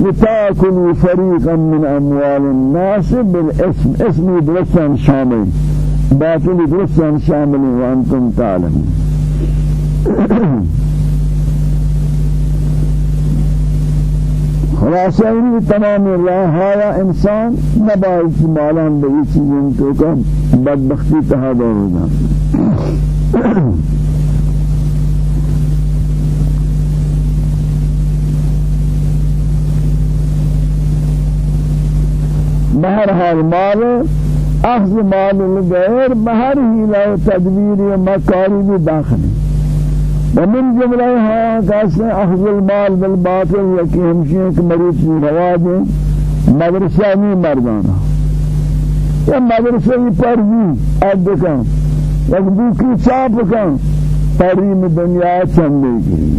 لتاكلوا فريقا من اموال الناس بالاسم اسم درسان شامل. باطل درسان شامل وأنتم تعلمون. ان تمام راہ آیا انسان نبائی مالان بئی چیزیں تو کا بدبختی تہا دور ہوگا بہرحال مال اخذ مال الغیر بہر ہیلہ تدبیر و مکاری داخل ومن جمله ها کاسے أخذ المال بالباطل ایک مریض کی رواج مدرسہ میں مردانا یا مدرسہ کی پرزی عد کن یک بوکی چاپ کن پریم دنیا چندے گری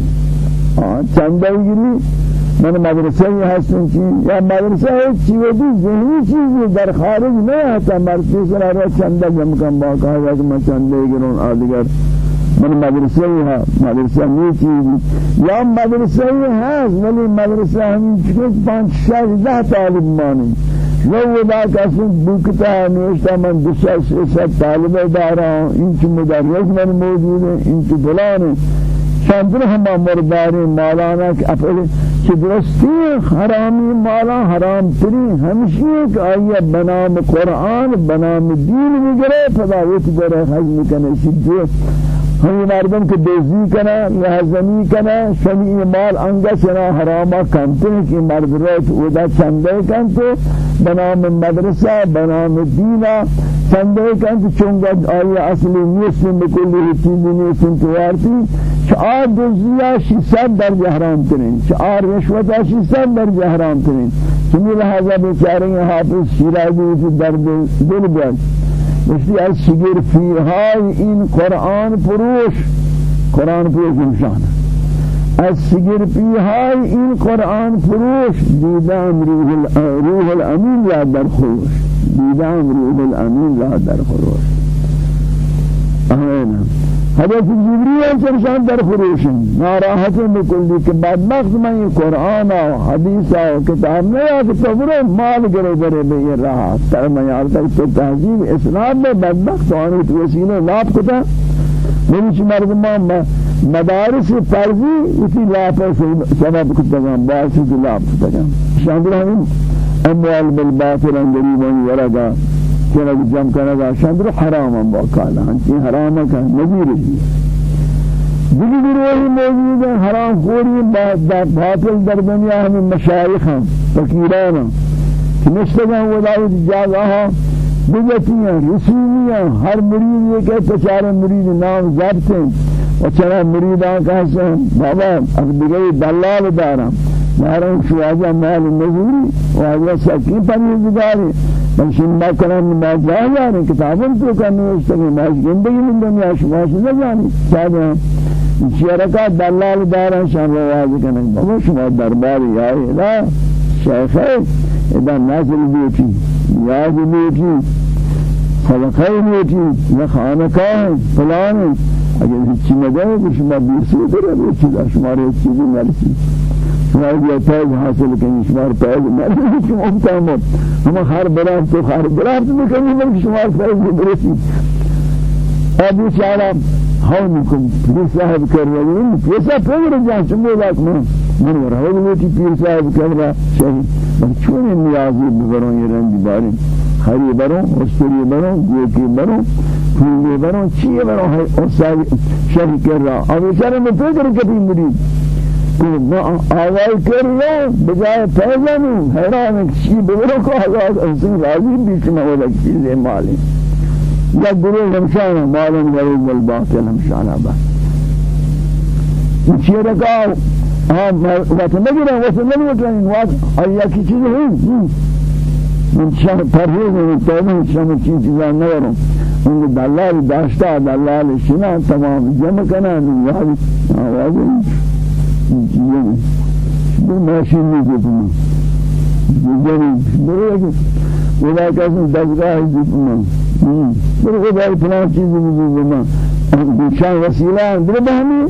چندے گری من مدرسہ ہی ہستن چی؟ یا مدرسہ ہے چیزی ذہنی چیزی در خارج نہیں آتا مرتی سر رہا چندہ جمکن باقا ہے کہ میں چندے گرون آدگر من مدرسه ها مدرسه نیچی یا مدرسه هست ولی مدرسه همین چیز پانچ شش ده طالب مانی لو ودا کسی بوکتا نوشتا من دو شش ست طالب دارا این چی مدرس من موجود ہے این چی فلان ہے شاندر ہما مرداری مالانا کہ اپنے کہ درستی حرامی مالا حرام تری ہمشی کہ آئیہ بنام قرآن بنام دین مگرے پدا ویت گرے حجم کنے شدیو ہمی مردم کے دوزی کنا لحظمی کنا شمی مال انگا چنا حراما کنتے ہیں کہ مرد روت اودا چندے کنتے بنام مدرسہ بنام دینا چندے کنتے چونگا آئی اصلی نیسن بکلی حتیبی نیسن توارتی شعار دوزیہ شیصد درجہ حرام ترین. شعار رشوتہ شیصد درجہ حرام ترین. چمی لحظہ بیچاریں حافظ شیرازی درد دل گوشت مشتی از شگرفی های این قرآن پروش قرآن پروش نشان از شگرفی های این قرآن پروش دیدم روح, روح الأمین یا در خوش دیدم روح الأمین لا در خروش. آمین. حضرت جبریل چرشان در فروشن. ناراحت بکلی کہ بدبخت میں یہ قرآن و حدیث و کتاب ہے کہ تو برو مال گرے گرے بے یہ رہا تر میں یارتا تو تہذیب اسلام میں بدبخت آنی تو وسیلے لاپ کتا. میری چی مردمان مدارس فرضی اسی لاپ سبب کتگان باعثی لاپ کتگان شاندر ہمیں اموال بالباطل انگریبان ورگا. چرا جمع کرنا شندر حرام با کالا ہنچی حرام کا نظیر ہی دیگی گروہی موجود ہیں حرام خوری باطل در دنیا ہمیں مشایخ ہیں فقیران ہیں. نشتگاں وداوت جاگاہاں بجتیاں رسولیاں ہر مرید یہ کہ پچار مرید نام ضبط ہیں و چرا مریدان کہتے ہیں. بابا اگر دلال دارا دارا شواجہ مال نظوری واجہ سکین پریزگاری بلشن ما کنم ما جاهیاری کتابم تو کنی استگی ما زندگی من دنیا شما شده جانی ساده شیرکا دلال دارن شان رواز کنن. بابا شما درباری یا اله شیخه اذا نازل بیتی یاد بیتی صدقه بیتی یا خانکاه فلان اگر هیچی نداره شما بیرسی داره شما رو چیزی نرسی. بیا پیج حاصل کنی شمار پیج مرد شما افتامد اما خار برافت تو خار برافت بکنی بلکه شمار پیج برسی ابو چارا هون کن پیر صاحب کر رہی پیر صاحب پیر جان چمو لاک من من ورا وہ تی پیر صاحب کر رہا شہید من چون نیازی بگروں یہ رنج باریں خری بروں استری بروں گوکی بروں پھولی بروں چیئے بروں ہے اور شہید کر رہا اور بیچارے میں فکر کبھی مرید آوائی کر لو بجائے پیزنی حیران کشی بگرو کو آزاد انسان راضی بیچ میں وہ لگ چیزیں مالی یا گروہ ہمشانا مالن غریب والباطل ہمشانا با چیئے رکاو ہاں وقت نگرہ وقت نگرہ وقت آیا کی چیز ہوئی من شان پرهیز من توبه شان چیز چیزا نورم اون دلال داشتا دلال شنا تمام جمع کنن یاد آواز bu maşin mi gitme yani buraya buraya kalsın dazgah gitme buraya kadar falan çizgi gitme şan vesile bir bahmi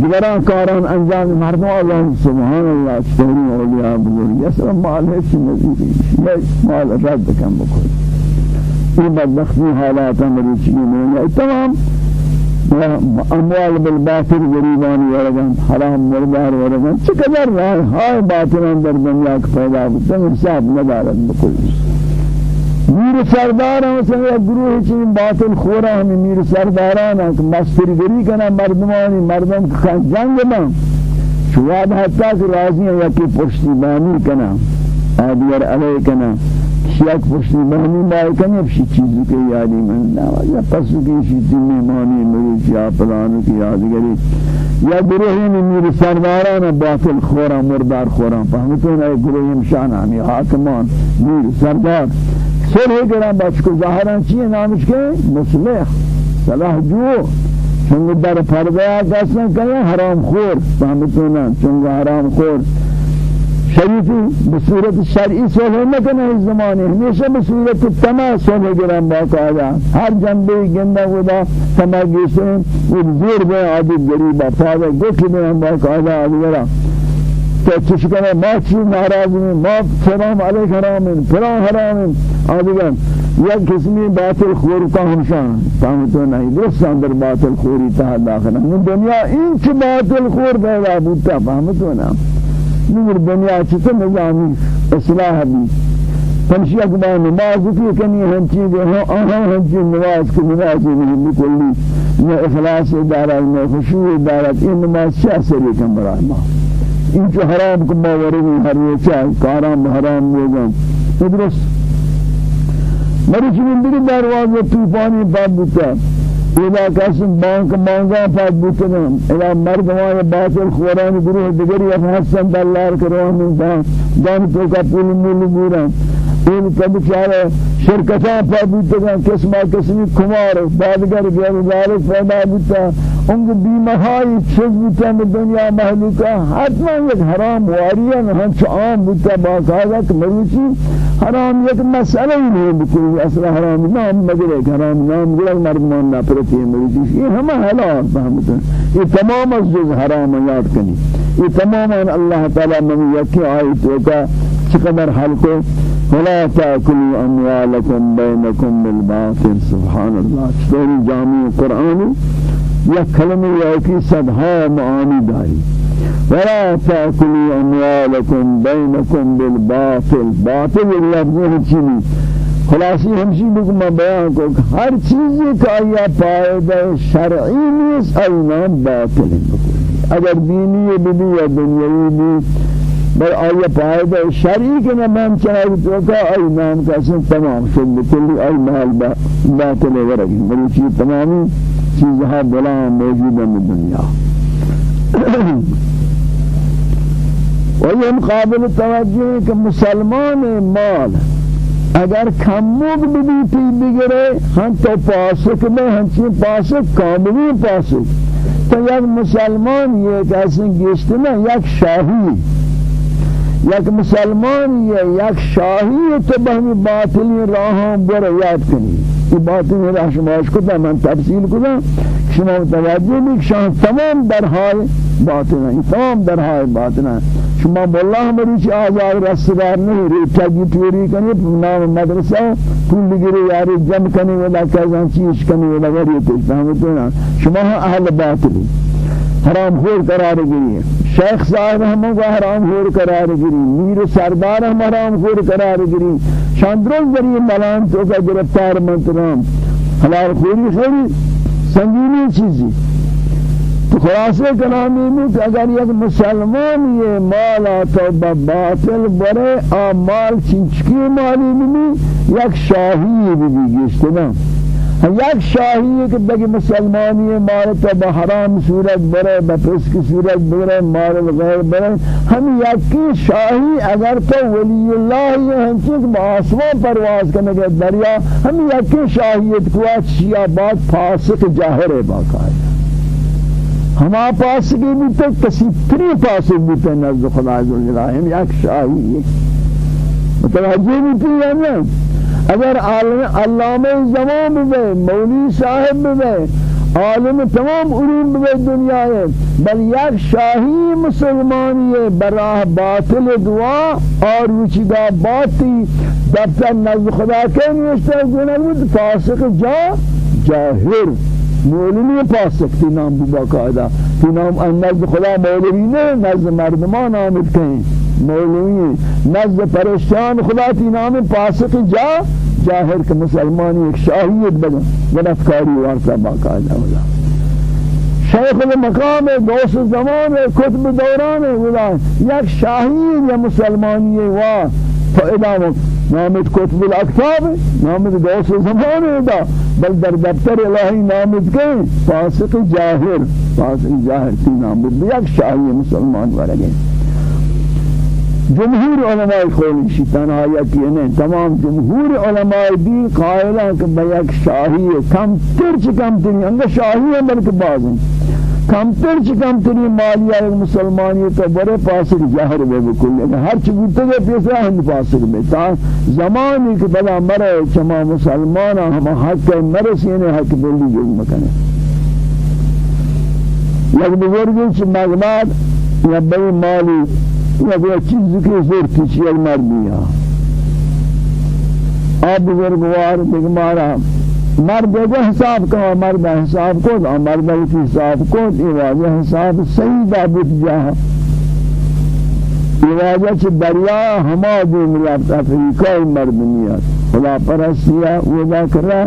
دیگران کاران انجام مردم الله سبحان الله چطوری اولیاء بزرگ یسر مال هیچ نزیدی مال رد کن بکن این بدبختی حالات امری چیزی تمام اموال بالباطل غریبان ورگان حرام مردار ورگان چقدر راه های باطلان در دنیا که پیدا بودن حساب ندارد بکل میر سرداران مثلا گروه چین باطل خورا ہمیں میر سرداران کہ مسترگری کنا مردمانی مردم که جنگ من شواد حتی کہ راضی ہیں یا کہ پشتی بانی کنا آدیر علیہ کنا یک پشتی بہنی بائی کنی اب شی چیزی کے یادی من ناوا یا پسو کی شی تیمی مانی مریض یا پلانو کی یادگری. یا گروہی میں میری سرداران باطل خورا مردار خورا فهمتون اے گروہی مشان ہمی حاکمان میر سردار. سر ہے کرام بچ کو ظاہران چیئے نامش کے مصلح صلاح جو. چونگو در پردہ کسن کہیں حرام خور. فهمتون چونگو حرام خور. شریفی بصورت شرعی صلح نکنه از زمانه همیشه بصورت تمام صلح گرم باقاعده هر جنبه گنده ودا تمام گیسن و زور به عادی گریبا پاده گوکی برم باقاعده آدگرم تو چشکنه ما چی ناراضی ما فلان علیک حرامین فلان حرامین آدگر یک قسمی باطل خور کا ہمشان فهمتو نہیں درستان در باطل خوری تحت داخل. ہے دنیا این چی باطل خور پیدا بودتا فهمتو نہیں نور دنیا چطور نظامی اصلاح بھی پنشی اکبر نماز کی کنی ہنچی دے ہوں آہاں ہنچی نماز کی نماز نہیں بکلی. نہ اخلاص دارت نہ خشوع دارت این نماز چه اثری کن برای ما؟ این چو حرام کن باوری ہر یہ چاہ کارام حرام ہوگا درست. مریچ من دیگه دروازه طوفانی باب بوتا. إذا كاسم بانك مانگا پاک بکنم إذا مردمان باطل خوران گروه دیگری افحسن دلار کرو من دان دان تو کا پول مول بورا این کب چارے شرکتاں پاک بکنم قسمہ قسمی کمار. بادگر بیار بارک پیدا بتا انگ بیمهایی چیز بودن دنیا محلوکا حتما یک حرام واریان هم چو عام بودتا باقاعدہ کہ مروچی حرام یک مسئلہ ہی نہیں بکلی أصلا حرام نام مگرے حرام نام گرے مردمان نہ پرتی مروچی۔ یہ ہمیں حلال فهمتا یہ تمام از جز حرام یاد کنی۔ یہ تمام اللہ تعالی من یکی آیت ہوتا چقدر حل کو۔ ولا تأكلوا أموالكم بينكم بالباطل۔ سبحان الله شتوري جامع قرآن۔ یا کلمه یا کی صدها معانی داری ولا تأكلوا أموالكم بينكم بالباطل. باطل لفظ چینی خلاصی ہمشی بکم بیان کو ہر چیز کا یا فائدہ شرعی نیست اینام باطل اگر دینی بھی یا دنیاوی بھی بل آیا فائدہ شرعی کے نام چاہے تو کا اینام کا تمام شد بکلی آی مال باطل ورگی بلی چیز تمامی؟ چیزها بلا موجود ہیں دنیا. وہی قابل توجہ ہے کہ مسلمان مال اگر کموگ ببیتی بگرے ہم تو پاسک میں ہنچی پاسک کاملی پاسک. تو یک مسلمان یہ کیسے گشتنا یک شاہی یک مسلمان یہ یک شاہی تو بہنی باطلی راہوں برا یاد کنی. یہ باطل میرا شماش کتا من تفصیل کتا شما متوجہ بھی شان تمام درهای باطل ہیں تمام درهای باطل ہیں شما بالله ہماری چی آزاد رستگار نہیں ریتا کی توری کنی نام مدرسہ پول گیری یاری جمع کنی ولا کازان چیز کنی ولا غیر یہ فهمتے نا شما اہل باطل حرام خور قرار گیری. شیخ صاحب ہم کو حرام خور قرار گیری. میر سردار ہم حرام خور قرار گیری. شاندرز ذریعے ملان تو کا گرفتار منترام حلال خوری خیری سنگینی چیزی. تو خلاصے کلامی میں کہ اگر یک مسلمان یہ مالا تو باطل برے آ مال چنچکی مالی بھی یک شاہی بھی گشتنا یک شاہی کہ بگی مسلمانی مارتا بحرام صورت برے بپس کی صورت برے مار غیر برے ہم یکی شاہی اگر تو ولی اللہ یہ ہم چیز آسمان پرواز کرنے کے دریا ہم یکی شاہیت کو چیا بات فاسق جاہر ہے باقاعدہ ہما پاسقی بھی تو کسی تری پاسق بھی تو نزد خدا عزوجلہ ہم یک شاہی متوجہ بھی تھی یا نہیں اگر عالم علامہ زمان بے مولی صاحب بے عالم تمام علوم بے دنیا ہے بل یک شاہی مسلمانی براہ باطل دعا اور وچگا باتی دفتر نزد خدا کے نیشتہ گنر فاسق جا جاہر مولوی فاسق تی نام بھی باقاعدہ تی نام نزد خدا مولوی نے نزد مردمان آمد کہیں مولوی نزد پریشان خدا تی نام فاسق جا جاہر کہ مسلمانی ایک شاہیت بنا گنفکاری وارثہ باقاعدہ ہوگا شیخ المقام دوست زمان کتب دوران ولا. یک شاہی یا مسلمانی وا فإدام نامت کتب الاکتاب نامت دوست زمان دا. بل در دفتر الہی نامت کے فاسق جاہر فاسق جاہر تی نامت یک شاہی مسلمان ورگے. جمهور علماء قول شیطان آیت یہ نہیں تمام جمهور علماء بھی قائل ہیں کہ بیک شاہی کم تر چ کم تری انگا شاہی ہے بلکہ بعض ہیں کم تر چ کم تری مالیہ ایک مسلمانی تو بڑے پاسک ظاہر بے بکل ہر چ بوتے کے پیسہ ہم پاسک میں تا زمانی کہ بلا مرے چما مسلمان ہم حق مرسی نے حق بولی جو مکنے لگ بزرگی چ مغلاد یا بے مالی یا کوئی چیز کی زور ایک مردی ہے آپ بزرگوار بگمارا مرد کو حساب کا مرد حساب کو مرد کی حساب کو یہ حساب صحیح دابت جا یہ چھ دریا ہما دو ملابت افریقہ مرد نیت خدا پرستیا ودا کرا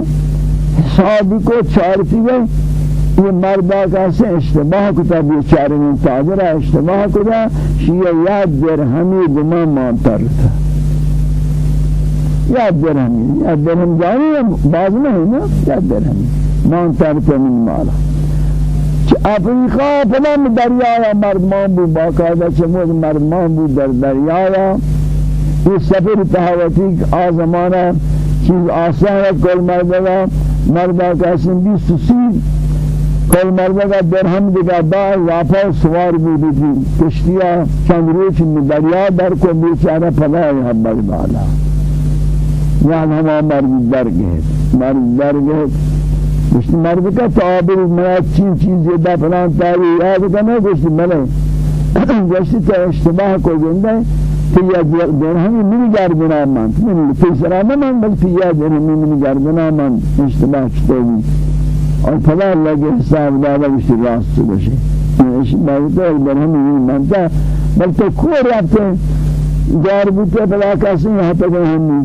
حساب کو چارتی گئے یہ مردہ کا سے اشتباہ کتا بیچارے میں تاجرہ اشتباہ کتا شیعہ یاد درہمی گما مانتر تھا یاد درہمی یاد درہم جانی ہے باز نہیں نا یاد درہمی مانتر تھا من مالا. افریقہ پنام دریایا مردمان بو باقاعدہ چمود مردمان بو در دریایا. یہ سفر تحاوتی کل مرد درهم دیگه با واپس سوار بودی. کشتیا چند روز دریا در کو بیچاره پدای حبل بالا. یعنی ہما مرد در گئے مرد در گئے گوشت مرد کا تعابیر میں چین چیز یہ فلان تاری یاد کرنا گوشت ملے گوشت تو اشتباہ کو گندے کہ یہ درہم من. گردنا من من تیسرا من بل فیا درہم من گردنا من. اشتباہ چتے اور فلا لگے حساب دادا گوشت راست گوشت اشتباہ تو درہم من تا بل تو کو رابطے جار بوتے بلا کسی یہاں تک ہم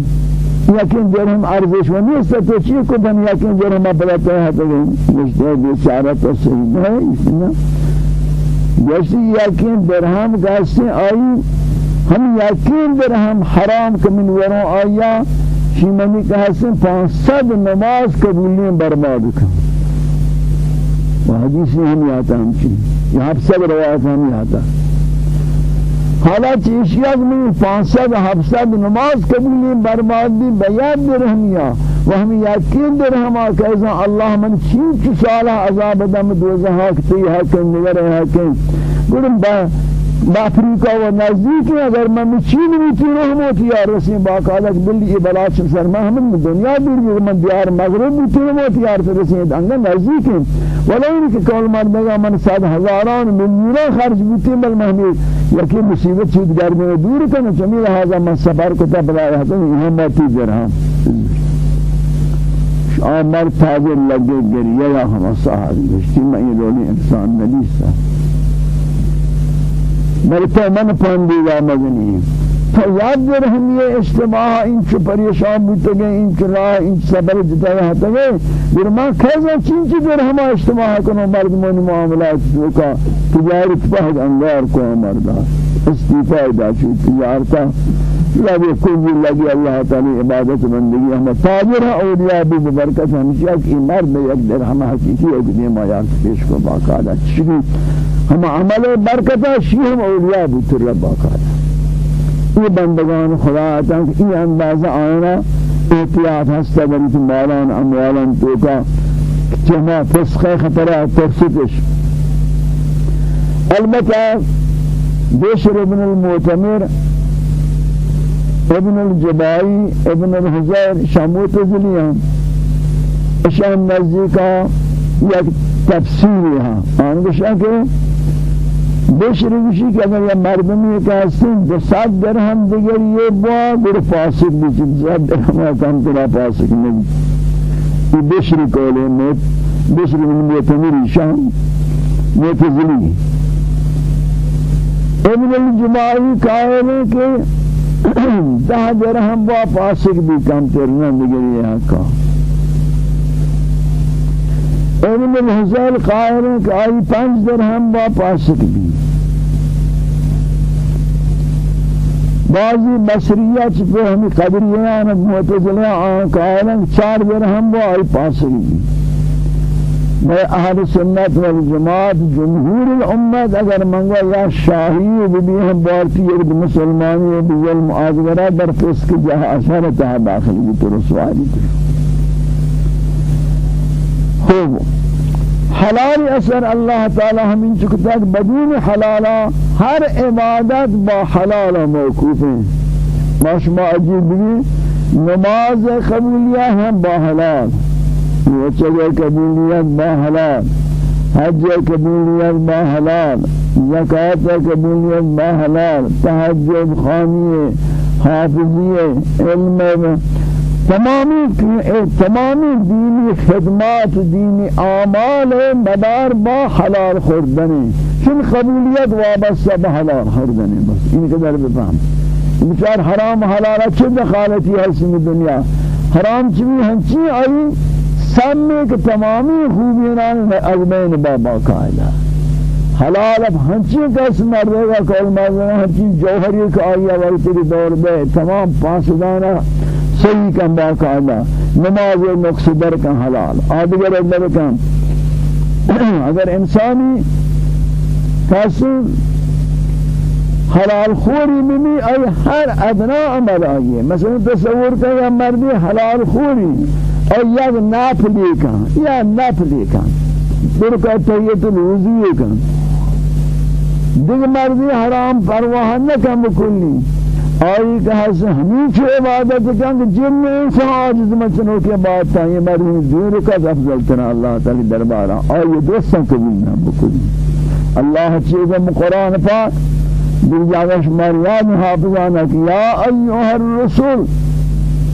یقین درهم ارزش و نیست تو چی کو بن یقین درهم بلا تو ہے تو مجھے بیچارہ تو صحیح ہے نا جیسے یقین درهم کیسے آئی ہم یقین درهم حرام کہ من وروں آیا شیمنی کہاسے 500 نماز قبولی برباد کر وہ حدیث میں ہم آتا ہم چیز یہاں سب روایت ہم آتا حالا چیشیات میں پانسد حفصد نماز قبولی بربادی بیاد درہمیا و ہم یقین درہما کہزا اللہ من چین چی سالہ عذاب دم دوزہا کتی حکم نگر حکم گرم با افریقہ و نزدیک اگر میں چین میتی رحمتی یا رسیم باقالت بلی یہ بلا سر میں ہم دنیا دور بھی من دیار مغرب بھی رحمتی یا رسیم. انگا نزدیک ہیں ولا ان کہ کول مردگا من صد ہزاران ملیون خرج بیتی بل محمید یکی مصیبت چیز گردن دور کنه چمی لحاظا من سفر کتا بلا حسن یہ ماتی درہم آمر تاجر لگے گریہ ہم صاحب گشتی میں یہ انسان ندیستا بلکہ من پاندیگا مدنی تو یاد در ہم یہ اجتماع ان چو پریشان بودتے گئے ان چو راہ ان چو صبر جتا رہتا گئے۔ در ماں کھیزا چین چی در ہما اجتماع کنو مردمانی معاملات چوکا تجارت پہد انگار کو مردہ استیفاء دا چو تجارتا۔ لگے کوئی لگے اللہ تعالی عبادت بندگی ہم تاجر اولیاء بھی برکت ہمشہ کہ مرد یک در ہم حقیقی ایک دیم آیات پیش کو باقاعدہ چکی ہم عمل برکت شی ہم اولیاء بھی تر باقاعدہ یہ بندگان خدا آتا کہ یہ اندازہ آئینا احتیاط ہستا مالان اموالان توکا. جمع فسخ خطرہ ترسطش البتہ بشر ابن المعتمر ابن الجبائی ابن الحزیر شاموت زلیان اشان نزدیکا یک تفسیر یہاں آنگشا کہ بشری بشی کہ اگر یہ مردمی کا سن جو سات درہم دیگر یہ بوا گر فاسق بھی چیز سات درہم کم ترا فاسق نہیں یہ بشری کولے موت بشری من موتمری شام موتزلی ابن الجماعی قائل ہے کہ دہ درہم بوا فاسق بھی کم ترنا دیگر یہ حقا ابن الحزال قائل ہے کہ آئی پانچ درہم با فاسق بھی بعضی بصریہ چپے ہمیں قدریان معتزلہ آن قائلن چار درہم وہ آئی پاسری میں اہل سنت والجماعت جمہور الامت اگر منگا یا شاہی بھی ہم بارتی ایک مسلمانی بھی ظلم آزورہ در فسق جہاں اشارتہ داخل بھی تو رسوالی خوب۔ حلال اثر اللہ تعالی ہمیں چکتا ہے بدون حلالا ہر عبادت با حلال موقوف ہیں۔ ماشما عجیب بھی نماز قبولیہ ہم با حلال۔ وچگہ قبولیت با حلال. حج قبولیت با حلال. زکاة قبولیت با حلال. تحجد خانی حافظی علم تمامی تمامی دینی خدمات دینی اعمال مدار با حلال خوردنی. چون قبولیت وابسته به حلال خوردنی بس. این قدر بفهم. بچار حرام حلال چه دخالتی هستی دنیا؟ حرام چی؟ ہنچی آئی سمی کہ تمامی خوبیان از بین بابا قائلہ حلال اب ہنچی کس مردے گا کول مردے ہنچی جوہری کا آئی وقتی دور بے تمام پاسدانہ صحیح کن باقاعدہ نماز نقص در کن حلال۔ آدگر اگر کن۔ اگر انسانی کسی حلال خوری ممی ای ہر ادنا عمل آئیے۔ مثلا تصور یا مردی حلال خوری۔ ای یک نفلی کن یا نفلی کن برکا تحیت الوضوء کن دیگر مرضی حرام پرواہ نہ کم کلی آئی کہ ہمیں چھو عبادت کن کہ جن انسان. عاجز مچنوں کے بعد تا یہ مرضی دیر کا افضل تنا اللہ تعالی دربارا آئی دوستاں قبول نہ بکلی اللہ چیزا قرآن پاک دل جاگش مريم حافظانا يا أيها الرسول.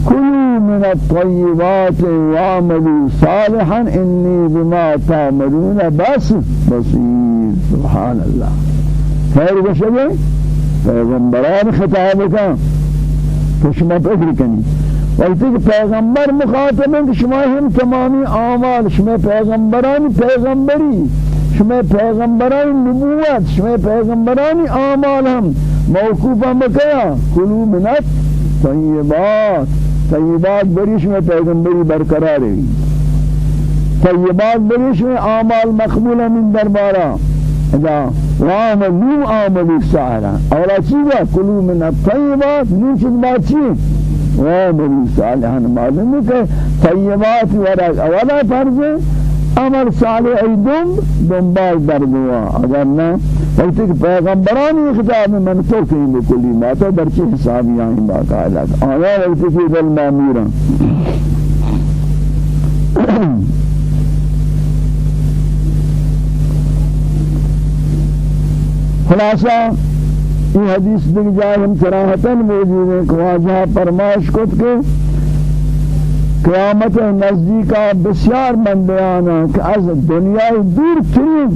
كلوا من الطيبات واعملوا صالحا. إني بما تعملون بس بصير. سبحان الله. خير بشبه پیغمبران خطاب کا تو شما فکر کنی وقتی کہ پیغمبر مخاطب ہیں کہ شما ہم تمامی اعمال شما پیغمبران پیغمبری شما پیغمبران نبوت شما پیغمبران اعمال هم. موقوفا مکیا کلو منت طیبات طیبات بری شما پیغمبری برقرار ہے۔ طیبات بری شما اعمال مقبول من دربارہ اذا وعملوا عملوا سائرا اولا چیزا؟ کلو من الطیبات نیچت بات چی؟ وعملوا صالحا معلوم ہے کہ طیبات ورق اولا فرض عمل صالح ایدم دنبال در دعا۔ اگر نہ وقتی کہ پیغمبرانی خطاب من تو کہیں بکلی ما تو درچی حسابی آئیں باقاعدہ آیا وقتی کہ دل مامیرا خلاصہ یہ حدیث دیکھ جائے ہم صراحتاً موجود ہے کہ واجہ فرمائش کت کے قیامت نزدیکا بسیار بندیانا کہ از دنیا دور ترین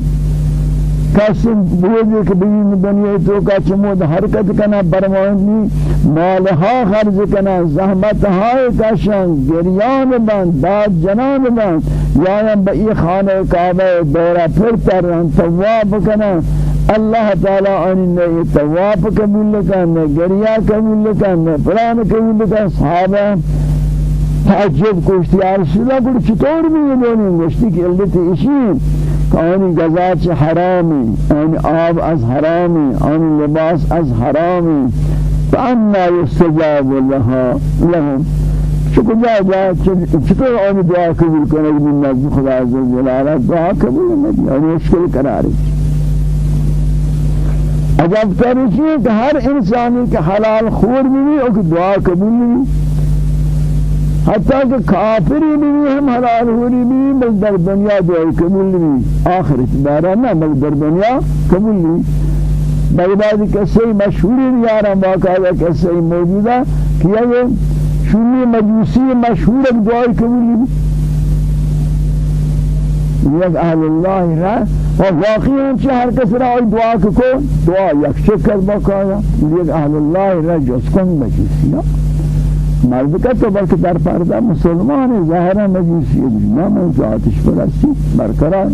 کسی بوجی کہ بین دنیا تو کا چمود حرکت کنا برمانی مالها خرج کنا زحمت های کشن گریان بند داد جنان بند. یا بئی خانه کعبه دورا پھر ترن تواب کنا اللہ تعالی ان نے تواب قبول کرنے گریا قبول کرنے پران قبول کرنے صحابہ تعجب کوشتی ارسلا گل چطور می دونی گشتی کہ علت اشی کانی غذا حرامی ان آب از حرامی ان لباس از حرامی. فانا يستجاب لها لهم. شکر جا جا آن دعا قبول کنه من نزد خدا عز و جلاله دعا قبول نمی یعنی مشکل قراری. عجب ہے کہ ہر انسانی کے حلال خور بھی اور دعا قبول نہیں حتیٰ کہ کافری بھی ہم حلال خوری بھی بل در دنیا دعا قبول نہیں آخر اعتبارہ نہ بل در دنیا قبول نہیں بغداد قصے مشہور یارا باقاعدہ قصے موجودہ کیا یہ شنی مجوسی مشہور دعا قبول یک أهل الله را و واقعا چه هر کس را دعا کو دعا یک شکر بکایا. یک أهل الله را جز کن مجوسی. مرد کا تو بلکہ در پردہ مسلمان ظاہرا مجوسی من ذاتش پرستی برقرار.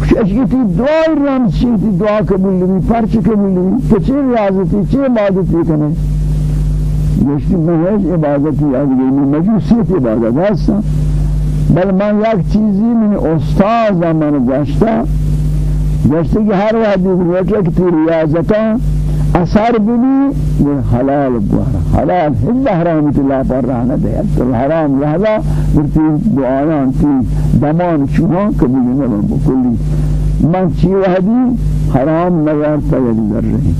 کچھ اشیتی دعا رام چیتی دعا قبول لی پرچ قبول لی تو چه ریاضتی چه عبادتی کنے گوشتی محض عبادتی از گئی مجوسیت عبادت هستا بل من یک چیزی من استاد من گشتا گشتی که هر وقت دیگر یک تی ریاضتا اثر بینی وہ حلال بوارا حلال ہند حرامت اللہ پر رہنا دے تو حرام رہلا برتی دعایان تی دمان چونا کبھی نہ بکلی من چی وحدی؟ حرام نظر تیاری در رہی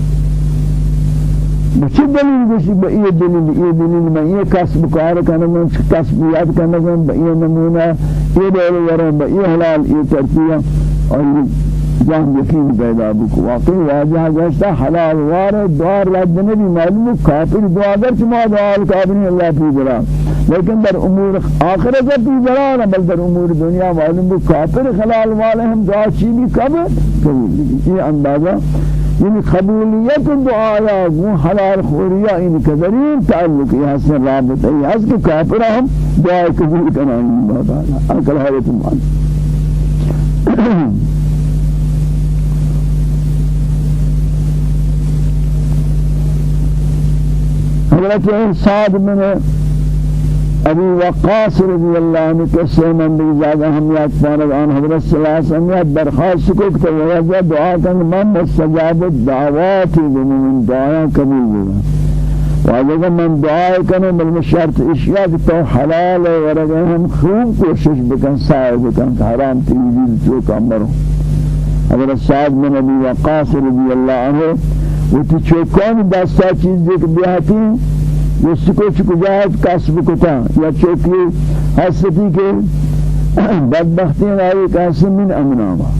بچه دلیل بشی با این دلیل این دلیل. من این کسب کار کنم کسب یاد کنم با این نمونه این دلیل ورم با این حلال این ترتیب اور جان یقین پیدا بکو. واقعی واجہ گشتا حلال وار دوار رد نبی معلوم کافر دعاگر چما دعا کافر اللہ پی برا لیکن در امور آخرت پی برا بل در امور دنیا معلوم کافر حلال والے ہم دعا چی بھی کب قبول یہ اندازہ یعنی قبولیت دعایا وہ حلال خوریا ان قدرین تعلق یہ حسن رابط ہے اس کے کافر ہم دعا قبول کرنا اللہ تعالی عقل حیرت حضرت سعد بن ابی وقاص رضی اللہ عنہ کے سے من بھی زیادہ ہم یاد فارغ آن حضرت صلی اللہ علیہ وسلم درخواست کو کہ وجہ دعا کن من مستجاب الدعوات من دعا قبول ہوگا واجہ من دعا کرنے بل شرط اشیاء تو حلال ہے ہم خوب کوشش بکن سائے بکن کہ حرام تیزی جو کام برو. حضرت سعد بن ابی وقاص رضی اللہ عنہ وہ تی چوکان دستا چیز دیکھ بیاتی اس کو چکو جاہد کسب کتا یا چوکی حسدی کے بدبختی آئی کاسم من امناما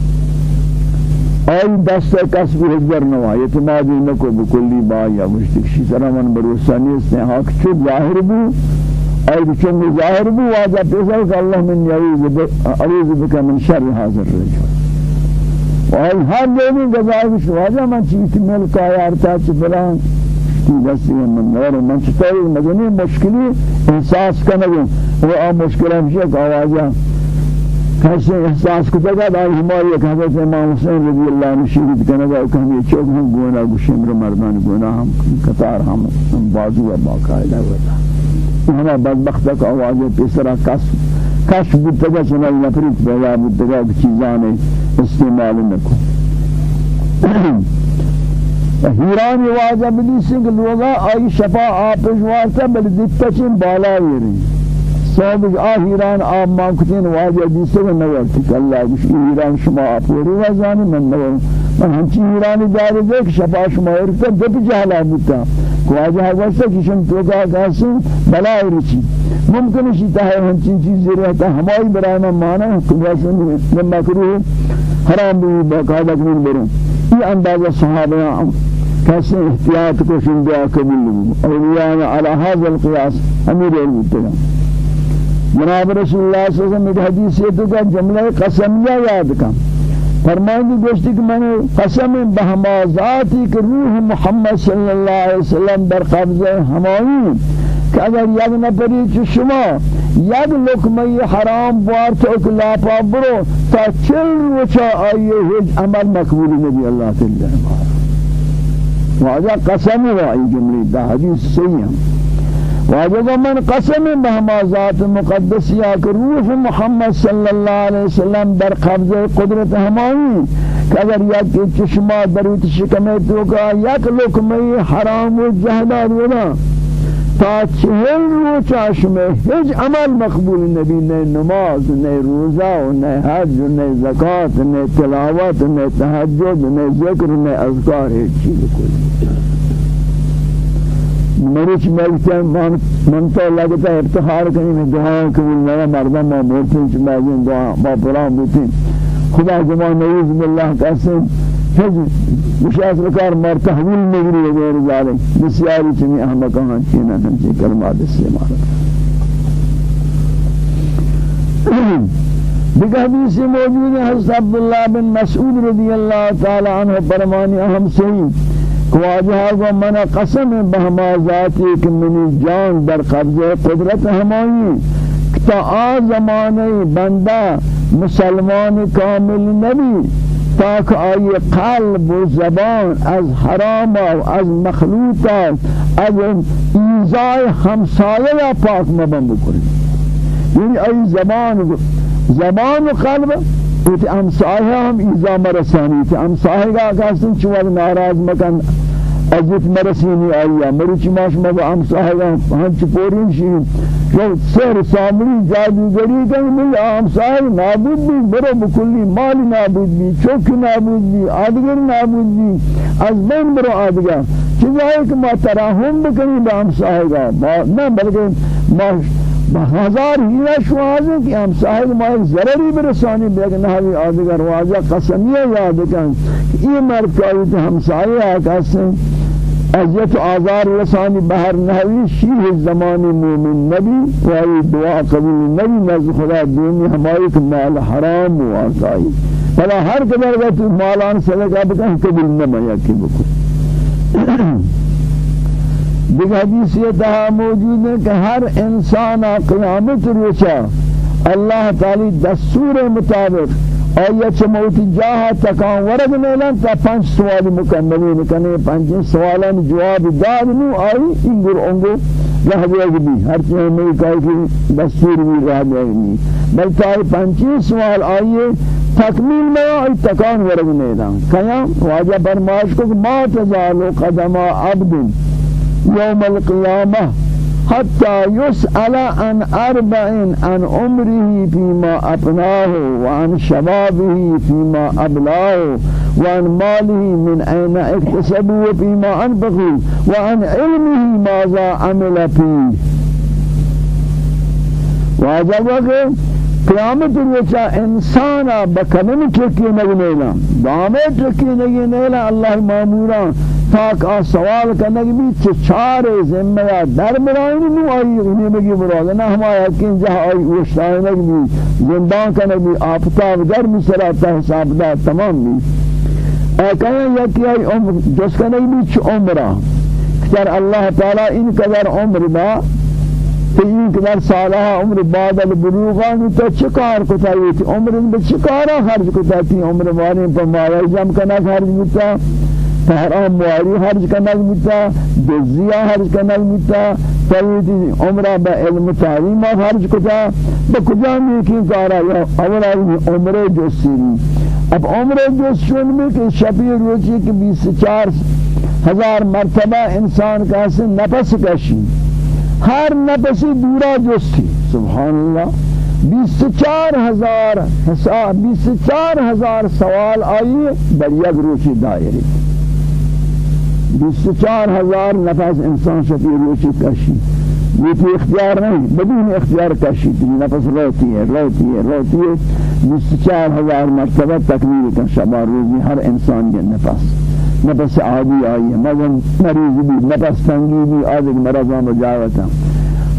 آئی دست کسب حجر نوا اعتمادی نکو بکلی با یا مشتک شی طرح من بروسانی اس نے حق چود ظاہر بو آئی چون ظاہر بو واجہ پیسا کہ اللہ من یعوذ بکا من شر حاضر رجل آئی ہر دیوی گزائی بشو واجہ من چیت ملک آیا چی فلان کی دستی من نور من چطوری مدنی مشکلی؟ احساس کنگو. وہ آ مشکل ہمشہ کہ آواجہ کسی احساس کو تگا دار ہماری ایک حضرت امام حسین رضی اللہ عنہ شہید کرنے گا کہ ہم یہ چوک ہم گونا گشمر مردان گونا ہم قطار ہم بازو و باقاعدہ ہوتا ہمیں بدبخت کا آواز پیسرا کس کش بود تگا چنائی نفریت پیدا بود تگا چیزان استعمال نکو ہیرانی واجہ بلیسی کہ لوگا آئی شفا آپش وارتا بل دکتا چین بالا ویرین صاحب آهیران آب ما کتین واجه دیسه و نورتی که الله گوش ایران شما آپوری وزانی من نور من همچی ایرانی داری دے که شفا شما ارکتا دپ جهلا بودتا که واجه حضرت که شم تو کا کسی بلای رچی ممکن شیتا ہے همچین چیزی رہتا ہمائی برای من مانا کہ ویسے مکروه حرام بھی باقاعدہ کنین برون یہ اندازہ صحابہ کسی احتیاط کو شندیا قبول اولیاء على هذا القياس امیر المتقین جناب رسول اللہ صلی اللہ علیہ وسلم حدیث یہ تو کہ جملہ قسمیہ یاد کم فرمائیں گوشتی کہ میں نے قسم بہما ذاتی کہ روح محمد صلی اللہ علیہ وسلم در قبض ہمائی کہ اگر یک نپری چو شما یک لکمی حرام بوار تو کہ لاپا برو تا چل روچا آئیے ہج عمل مقبول نبی اللہ تعالی واجہ قسم ہوا ای جملی دا حدیث صحیح واجب من قسم بهما ذات مقدس یا کہ روح محمد صلی اللہ علیہ وسلم در قبض قدرت ہمائی کہ اگر یک چشمہ دروت شکمے تو کا یک لکمی حرام و جہدار ولا تا چهل رو چاشمه هیچ عمل مقبول نبی نه نماز نه روزه و نه حج و نه زکات نه تلاوت نه تهجد نه ذکر نه اذکار هیچ چیز کلی. مرچ ملکن من من تو لگتا افتخار کنی میں دعا قبول نہ مردم ما مورتن چ باجن دعا با پرام بیتین خدا زمان نعوذ بالله قسم مشاس بکار مر تحویل نگری غیر ذالک. بسیاری چنی احمقان چینا ہم کلمات استعمال. دیگر حدیث موجود ہے حضرت عبداللہ بن مسعود رضی اللہ تعالی عنہ فرمانی اہم صحیح واجہ و من قسم بہما ذاتی کہ منی جان در قبض قدرت ہمانی تا آ زمانے بندہ مسلمان کامل نبی تاک آئی قلب و زبان از حرام و از مخلوطات از ایزای همسایه یا پاک مبن بکنی یعنی آئی زبان زبان و قلب ایت امسایه هم ایزا مرسانی. تی امسایه گا کسن چوال ناراض مکن. ازیت مرسینی آیا مروچی ماش مگا امسایه گا هنچ پورین جو سر سامری جادوگری کن مل امسایه نابود بی برو بکلی مال نابود بی چوک نابود بی آدگر نابود بی از بین برو آدگر۔ چیزایی که ما تراهم بکنی با امسایه گا۔ نه بلکه ما ہزار ہیرا شوازے کہ ہم صاحب مائے ضرری برسانی بیگ نحوی آدھگر واجہ قسمیہ یاد کن کہ یہ مرکائی تو ہم عزت آزار رسانی بہر نحوی شیح زمان مومن نبی وائی دعا قبول نبی نزد خدا دینی ہماری مال حرام و آسائی فلا ہر قدر گا مالان صدقہ بکن قبول نمایا کی بکن. دیگر حدیث یہ موجود ہے کہ ہر انسان قیامت روچا اللہ تعالی دستور مطابق آیا چه موتی جاها تکان ورد میلن تا پنج سوال مکملی نکنه پنج سوالان جواب داد نو آئی انگر انگو رہ جائے بھی ہر چیز میں کہا کہ دستور بھی رہ گی بلکہ آئی پنج سوال آئیے تکمیل میں آئی تکان ورد میلن کیا؟ واجہ برماش کو ما تزالو قدم عبد يوم القيامة حتى يسأل عن أربع عن عمره فيما أبناه وعن شبابه فيما أبلاه وعن ماله من أين اكتسبه وفيما أنفقه وعن علمه ماذا عمل فيه. وعجبك قیامت روچا انسانا بکنن چکی نگنیلا دامے چکی نگنیلا اللہ مامورا تاک آ سوال کنگ بھی چچار ذمہ یا در برائن نو آئی انہیں مگی مراد نہ ہمارا کن جہاں آئی وشتائے نگ بھی زندان کنگ بھی آفتاب در مسراتا حساب دا تمام بھی۔ اے کہیں یکی آئی عمر جس کنگ بھی چھ عمرہ کتر اللہ تعالی ان قدر عمر با این که در سالها عمر بعد البلوغان تو چکار کتا یتی عمر به چکارا خرج کتا تی عمر واری پر مایا جم کنا خرج بتا سہرا مواری حرج کنگ متا دزیا حرج کنگ متا سید عمرہ با علم تعلیم حرج کتا با کجا. میکی کارا؟ یا اولا عمرہ جو اب عمرہ جو سیون میں روچی کہ بیس چار ہزار مرتبہ انسان کا سے نفس کشی. ہر نفسی دورا جو سبحان اللہ بیس چار ہزار بیس چار ہزار سوال آئیے بریگ روچی دائرے 24 هزار نفس انسان شفیع روشی کشی یہ اختیار نہیں بدون اختیار کشی نفس روتی ہے روتی ہے روتی ہے بیس هزار ہزار مرتبہ تکمیل کن شبہ روزی ہر انسان کے نفس. نفس عادی آئی ہے مزن مریض بھی نفس تنگی بھی آج ایک مرضان رجاوتا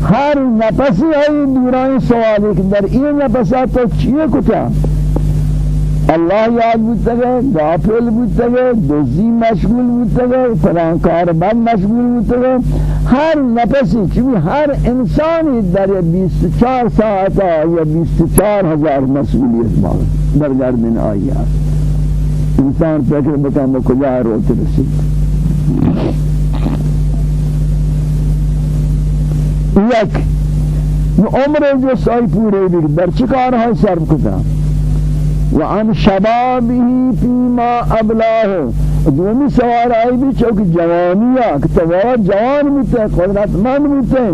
ہر نفسی ہے دوران سوال ایک در این نفسات تو چیئے کتا اللہ یاد بودتا گئے غافل بودتا گئے دوزی مشغول بودتا گئے فلان کاربان مشغول بودتا گئے ہر نفسی چوی ہر انسانی در بیست چار ساعتا یا بیست چار ہزار مسئولیت مال در گردن آئی ہے انسان فکر بکن کجا روت رسید. یک عمر جو سائی پورے بھی در چکار ہے صرف کتا وعن شبابه فيما أبلاه. دومی سوار آئی بھی چوک جوانیہ کہ تمہارا جوان بوتے قدرتمند بوتے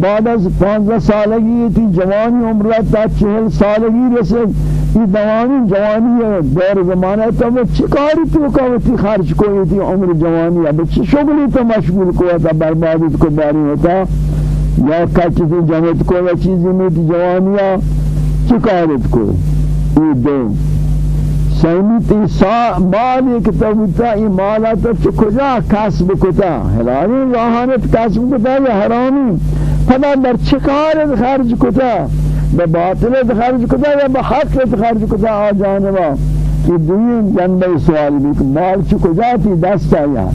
بعد از پانزہ سالگی تھی جوانی عمرہ تا چہل سالگی رسید یہ دوانی جوانی ہے دور زمانہ تو وہ چکاری تو کاوتی خرچ کوئی تھی عمر جوانی اب چھ شغلی تو مشغول کو تھا بربادی کو باری ہوتا یا کچھ تو جمعت کو یا چیزی میں تھی جوانیاں چکارت کو یہ دو سیمیتی سا مال ایک تبتا ای مالا تو چکجا کسب کتا حلالی راحانت کسب کتا یا حرامی؟ پدا در چکارت خرج کتا بباطل خرج کتا یا بحق خرج کتا آ جانبا یہ دوین جنبه سوال بھی کہ مال چو کجا تھی؟ دست آیا.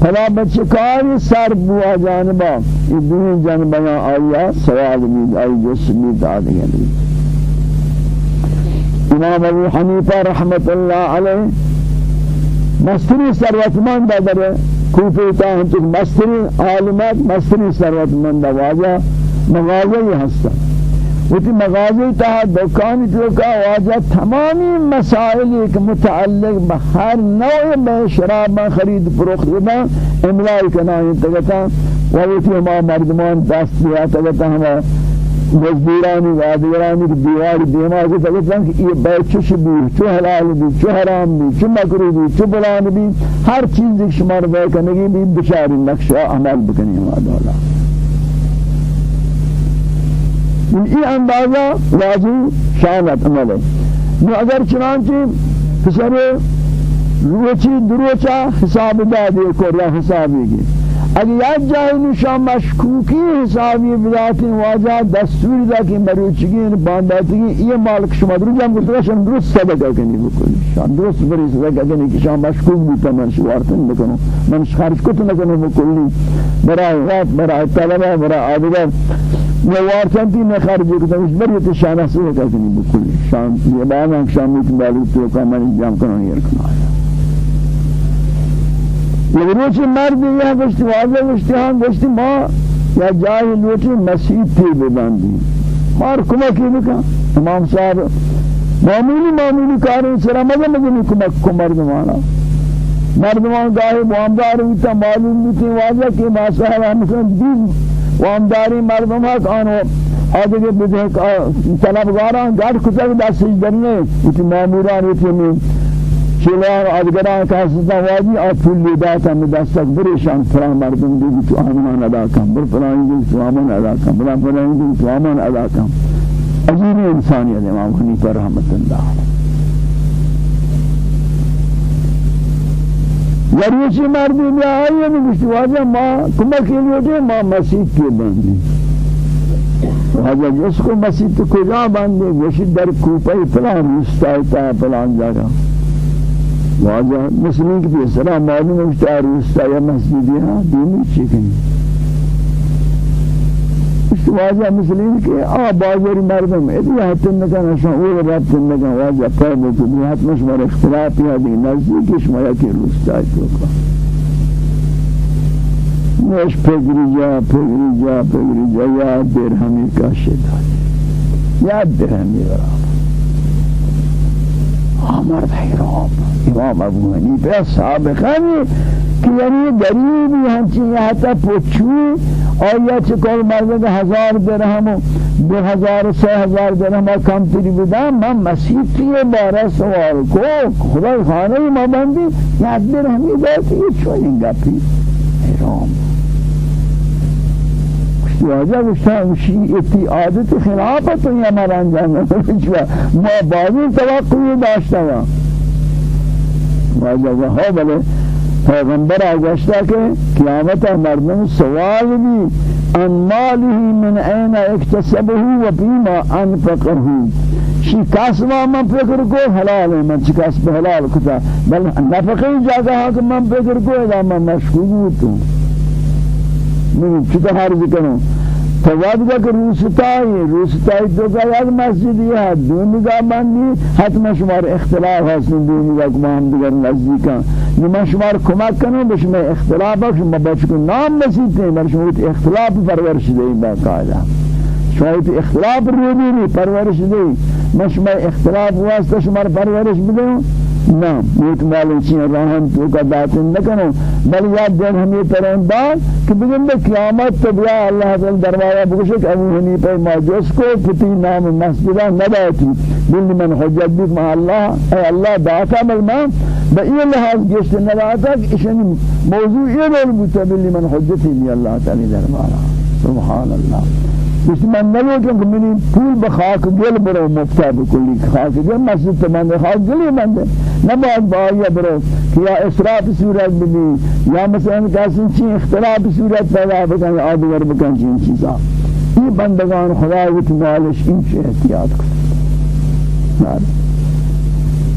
فلا بچکاری سر بو آ جانبا یہ دوین جنبه آیا سوال آئی جسم بھی دادیں گے إمام أبو حنیفہ رحمت اللہ علیہ مستری ثروتمند در کوفه تا ہم تک مستری عالمات مستری ثروتمند واجہ مغازی ہستن وتی مغازی تا دکانی تو کا واجہ تمامی مسائل ایک متعلق بہر نوع میں شراب خرید فروخت با املائی کنائیں تگتا وتی ما مردمان دست دیا تگتا ہم مزدورانی وادیرانی کی دیوار دیما کے تگتا کہ یہ بے چش بھی چو حلال بھی چو حرام بھی چو مکروہ بھی چو بلان بھی ہر چیز ایک شمار بے کنگی بھی بشاری نقشہ عمل بکنی ہوا دولا من این اندازه لازم شانت عمله نو اگر چنانچه پسر روچی دروچا حساب دادی کو حسابی کی اگر یک جای نشان مشکوکی حسابی بداتی واجہ دستور دا کہ مروچگی بانداتی یہ مالک شما درو جام گفتگا شان درست صدقہ کنی بکلی شان درست بری صدقہ کنی کہ شان مشکوک بیتا من شوارتن نکنو من خرج کت نکنو بکلی برای غات برای طلبہ برای آدگر نوارتن تی نخرج کتا اس بری شان صدقہ کنی بکلی شان یہ بانا شان میت بالی تو کا من جام کنو رکھنا لگروچ مرد یا گشتی واضح گشتی هم گشتی ما یا جای لوٹی مسیح تی ببندی۔ مار کمکی بکن۔ امام صاحب معمولی معمولی کاروں سرا مزہ مزہ کمک کو مرد مانا۔ مردمان گاهی وامدار ہوتا معلوم ہوتی واضح کہ ماسا مثلا دین۔ وامداری مردم هست آنو آدھے کے بدے طلبگاران گاڑ کتک دستش درنے اتی ماموران اتی چلان آدگران کاستا واجی آ پھول لیداتا میں دستک بریشان فلان مردم دیگی تو آمان ادا کم بر فلان دیگی تو آمان ادا کم بر فلان دیگی تو آمان ادا کم عجیب انسانیت امام حنیفہ رحمت اللہ گریشی مردی میں آئی ہے مجھتی واجہ ماں کمکی لیے ماں مسیح کی بندی واجہ جس کو مسیح تو کجا بندی گوشی در کوپی پلان رستائیتا پلان جاگا واجہ مسلمین کی پیسرہ معلوم ہے کہ رستائی مسجدی ہاں دینی چکنی اس واجہ مسلمین کے آ بازاری مردم. ادی حتن نکن اشان اور رب نکن واجہ پر بکو بھی حتم شمار اختلافی ہے دی نزدیک شما یکی رستائی تو کا نش پگری جا پگری یا درہمی کا شدہ یا درہمی برابر آمر حیرام إمام أبو حنیفہ سابقا کہ یعنی غریبی ہنچی یہاں تا پوچھوی اور یا چکول مرد ہزار درہم دو ہزار سہ ہزار درہم کم تری بدا من مسیحی بارہ سوال کو خدا خانه ما بندی. یک درہمی دیتی یہ چونی گپی حرام. واجہ گشتہ شیعتی عادت خلافت یا مران جانا ما بعضی توقعی داشتا ہوا واجہ وہاں بلے پیغمبر آگشتا کہ قیامت مردم سوال بھی ان ماله من اين اكتسبه وفيما انفقه شی کاسما من فکر کو؟ حلال ہے من کسب حلال کتا؟ بل نفقی جگہ کہ من فکر کو ادا من مشغول ہوں من چتا ہر ذکروں فواد کا روستائی روستائی تو کا یک مسجدی ہے دو نگاہ بندی حتما شمار اختلاف ہستن دو نگاہ کما ہم دیگر نزدیکا نما شمار کمک کنو بشما اختلاف ہے شما بچکو نام نصیب تین بر شما اختلاف پرورش دیں باقاعدہ شما اختلاف رو بھی پرورش دیں مشما اختلاف واسطہ شمار پرورش بدیں نہ موت مال چین راہن تو کا داتن نہ کرو بل یاد دین ہمیں ترین بات کہ بگن دے قیامت تو بیا اللہ تعالی دربارہ بگشک ابو حنیفہ ماجوس کو پتی نام مسجدہ نباتی بل من حجت بھی مع اللہ اے اللہ داتا ملما بئی لحاظ گشت نباتا کہ اشن موضوع یہ بول بوتا بل من حجتی بھی اللہ تعالی دربارہ۔ سبحان اللہ۔ اس من نلو کہ منی پول بخاک گل برو مفتا بکلی خاک گل مسجد تمام خاک گلی بندے نہ بعد بایا برو کہ یا اسراف صورت بھی یا مثلا کاسن چی اختلاف صورت پیدا بکن آدور بکن چین چیزا. یہ بندگان خدا و تعالش ان سے احتیاط کر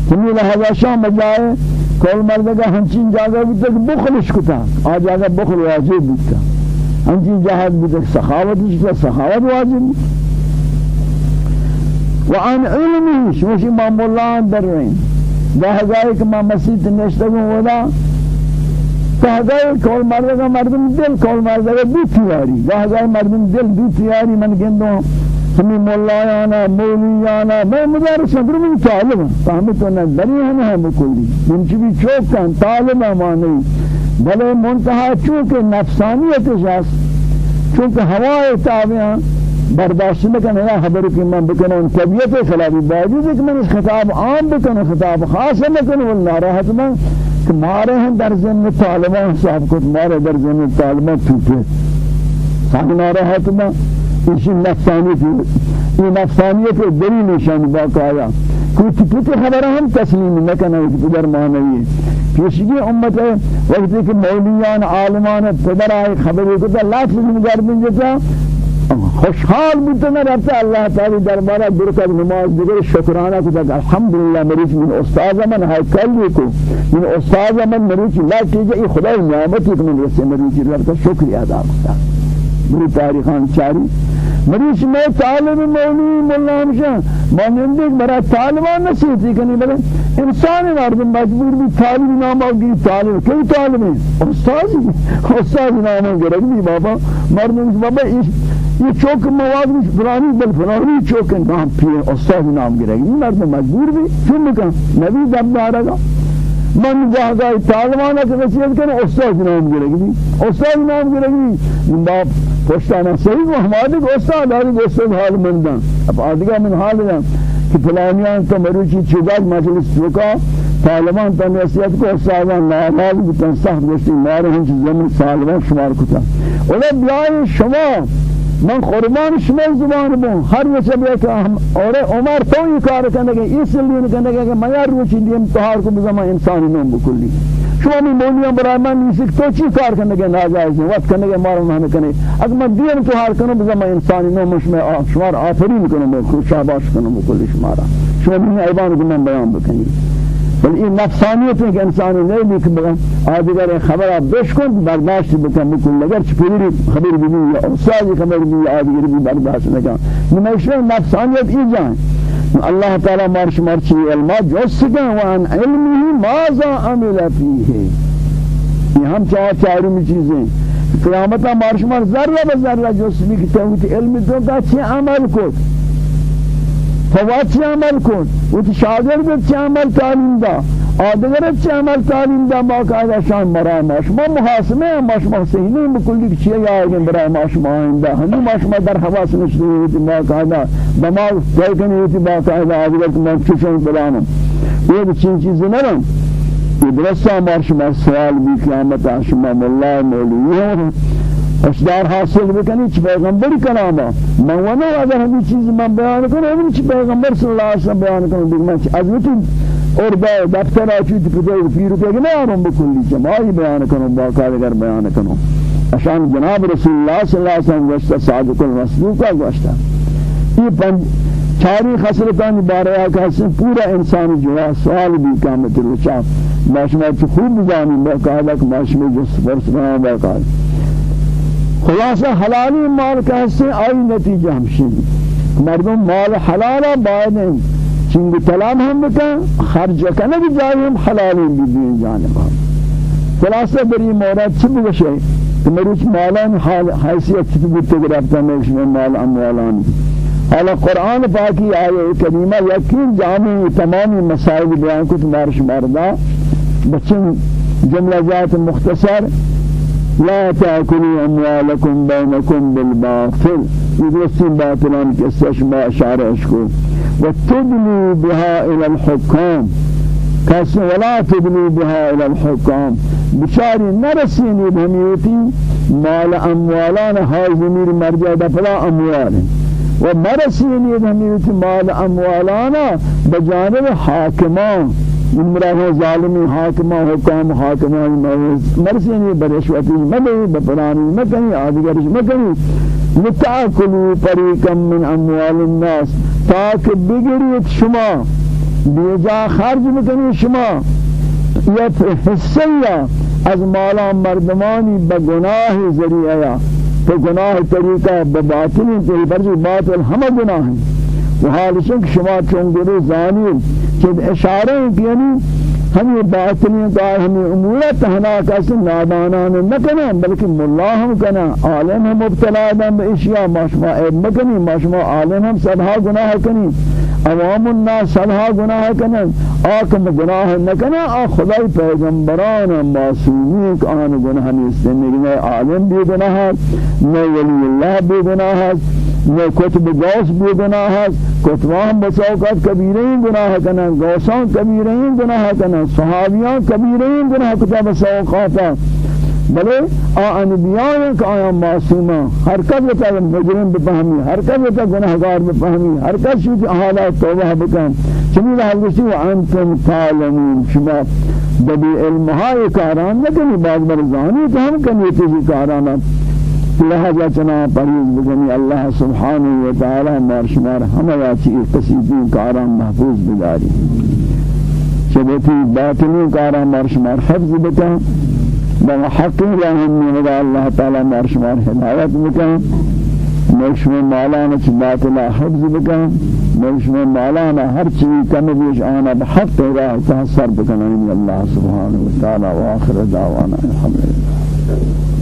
تمہیں لہذا شام بجائے کول مردگا ہنچین جاگہ بھی تک بخلش کتا آ جاگہ بخل واجب بکتا ہنچی جہاد بودک سخاوت جتا سخاوت واجب وعن علمی شوشی ما مولان در رہے ہیں دہگائی کہ ما مسیح نشتگوں ودا دہگائی کول مردگا مردم دل کول مردگا دو تیاری دہگائی مردم دل دو تیاری من گندوں ہمیں مولایانا مولیانا میں مدارس نگر میں طالب ہوں فہمتو نہ بری ہم ہیں بکلی من چی چوکن؟ طالب ہمانی بلے منتہا چونکہ نفسانیت جاس چونکہ ہوائے تابعہ برداشت نکنه یا خبر که من بکنم طبیعت خلافی باوجود که من خطاب عام بکنم خطاب خاص نکنم والله راحت من که مارے ہیں در ضمن طالبان صاحب کو مارے در ضمن طالبان ٹوٹے سامنا راحت من. اسی نفسانیت یہ نفسانیت دلیل نشان باقایا کوئی پوتی خبر ہم تسلیم نکنه کہ در معنی پیشگی امت وقتی کہ مولیان عالمان پدر آئے خبری کو تو لفظ مگر بن جتا خوشحال بودتا نہ رفتا اللہ تعالی دربارہ برکت نماز دیگر شکرانہ کو تک الحمدللہ مریچ من أستاذ من ہے کلی کو من أستاذ من مریچ لا چیزیں خدا نعمت ایک من رسے مریچ رفتا شکری ادا کرتا بری تاریخان چاری. مریش میں طالب مولی مولا ہمشہ مانندے برا طالبان نصیحتی کنی بلے انسان مردم مجبور بھی طالب نام آگی طالب کئی طالب ہیں أستاذ أستاذ نام گرگ بھی بابا مردم بابا یہ چوک مواد میں فلانی بل فلانی چوک نام پھر أستاذ نام گرگ مردم مجبور بھی کیوں بکن نبی دب دارگا من جاه گاہ طالبانہ کے وصیت کرنے استاد نام گرگی استاد نام گرگی من باپ پشتانا صحیح وہ ہمارے استاد آدھے استاد حال مندان اب آدھگا من حال دان کہ فلانیان تو مروچی چوگاج مجلس چوکا طالبان تو نصیحت کو استادان ناراض بتن سخت گشتی مارے ہنچ زمین سالوان شمار کتا اولا بیائی شما من قربان شما زبان بون ہر وچ بیا کہ اور عمر تو یہ کار کرنے کے اس لیے کرنے کے میں یار روچ دیم تہار کو زمان انسان نو بکلی. شما می مولیاں برای من نیست تو چی کار کرنے کے ناجائز ہے وقت کرنے کے مارو نہ کرنے اگر میں دین تہار کروں زمان انسان نو مش میں شمار آفرین کروں میں خوش شاباش کروں بکلی شمارا شما می ایوان کو من بیان بکنی. بل این نفسانیت ہے کہ انسانی نہیں لکھ بگن آدھگر خبر آپ بیش کن برداشت بکن بکن. لگر چپوری خبر بھی یا استادی خبر بھی آدھگر بھی برداشت نکن نمیشہ نفسانیت ای جان اللہ تعالی مارش مرچی علما جسگن وان علمه ماذا عمل فیه یہ ہم چاہ چاروں چیزیں۔ قیامتا مارش مار ذرہ بذرہ جسمی کی تہوت علم تو کا چھ عمل کو فوات عمل کن؟ و تی شاگرد چی عمل تعلیم دا۔ آدگر چی عمل تعلیم دا باقاعدہ شان برای ما شما محاسمه ما شما سهینه بکلی چی یاگن برای ما شما آئنده همی ما شما در حواس نشده ہوتی باقاعدہ دماغ جای کنی ہوتی باقاعدہ آدگر که من چشم بلانم. یہ چین چیز نرم یہ درسته ما شما سوال بی قیامت شما ملا مولی اشدار حاصل بکنی چی پیغمبر کلاما من ونو اگر ہمی چیز من بیان کنم ہمی چی پیغمبر صلی اللہ علیہ وسلم بیان کنم. دیکھ من چی عظمتی اور با دفتر آچی تی پتے پیرو کہ نہیں آرم بکلی جماعی بیان کنم باقا اگر بیان کنم. اشان جناب رسول اللہ صلی اللہ علیہ وسلم گوشتا صادق المصدوقہ گوشتا یہ پنج چاری خسرتانی بارے آکا سے پورا انسانی جو سوال بھی قامت الوچا ماشمہ چی خوب بزانی باقاعدہ کہ ماشمہ جس فرس بنا باقاعدہ خلاصہ حلالی مال کا حصے آئی نتیجہ ہمشین مردم مال حلالا باید چنگ تلام ہم بکن خرج بھی جائے ہم حلالی بھی دین جانب ہم خلاصہ بری مورد چی بگشے کہ مروچ مالان حیثیت چی بودتے گرفتا میکش میں مال اموالان حالا قرآن پاکی آئے کریمہ یقین جامع تمامی مسائل بیان کو تمہارش مردہ بچن جملہ جات مختصر۔ لا تأكلوا أموالكم بينكم بالباطل۔ يدرسين باطلا كستشبع شعرشكو وتدلوا بها إلى الحكام. كس ولا تدلوا بها إلى الحكام. بشاري نرسيني بهميتي مال أموالان هاي زمير مرجع دفلا أموال. ومرسيني بهميتي مال أموالان بجانب حاكمان. من مراه ظالمی حاکم حکام مرسی نہیں برشوتی مدنی بپرانی مکنی آدگرش مکنی. لتأکلوا طریقا من اموال الناس. تاک بگرید شما. بیجا خرج مکنی شما. یا حصہ از مالا مردمانی بگناہ ذریعہ تو گناہ طریقہ بباطنی تو برجی باطل گناہ ہیں و حالشن کہ شما چونگرے زانی چند اشارے ہیں کہ یعنی ہمیں باطنی کا ہمیں امورہ تہنا کسی نادانان نکنا بلکہ ملا ہم کنا عالم ہم مبتلا دن باشیاء ماشما عیب مکنی ماشما عالم ہم سبھا گناہ کنی عوام الناس سبھا گناہ کنن آکم گناہ نکنا آ خدای پیغمبران معصومی کہ آن گناہ نیستن نگنے عالم بھی گناہ نہ ولی اللہ بھی گناہ نہ کتب گوس بھی گناہ کتبان بسوقات کبیرین گناہ کنن گوسان کبیرین گناہ کنن صحابیان کبیرین گناہ کتب بسوقاتا بلے انبیاء کا آیا معصومہ ہر کس بتا مجرم بفهمی ہر کس بتا گناہگار بفهمی ہر کس شو حالات توبہ بکن۔ چنین حالتی و أنتم تعلمون۔ شما دبی علم های کاران نکنی بعض برزانی تو ہم کنی تیزی کاران لہذا چنا پریز بکنی اللہ سبحانہ و تعالی مار شمار ہمیں یاچی قصیدین کاران محفوظ بداری چبتی باطنی کاران مار شمار حفظ بکن۔ بحق لهم من الله تعالى مرشمار هدايت بكم. مشم مالانا باطلا حفظ بكم. مشم مالانا هر چیز کم بیش آنا بحق راه تحصر بكم الله سبحانه وتعالى واخر دعوانا. الحمد لله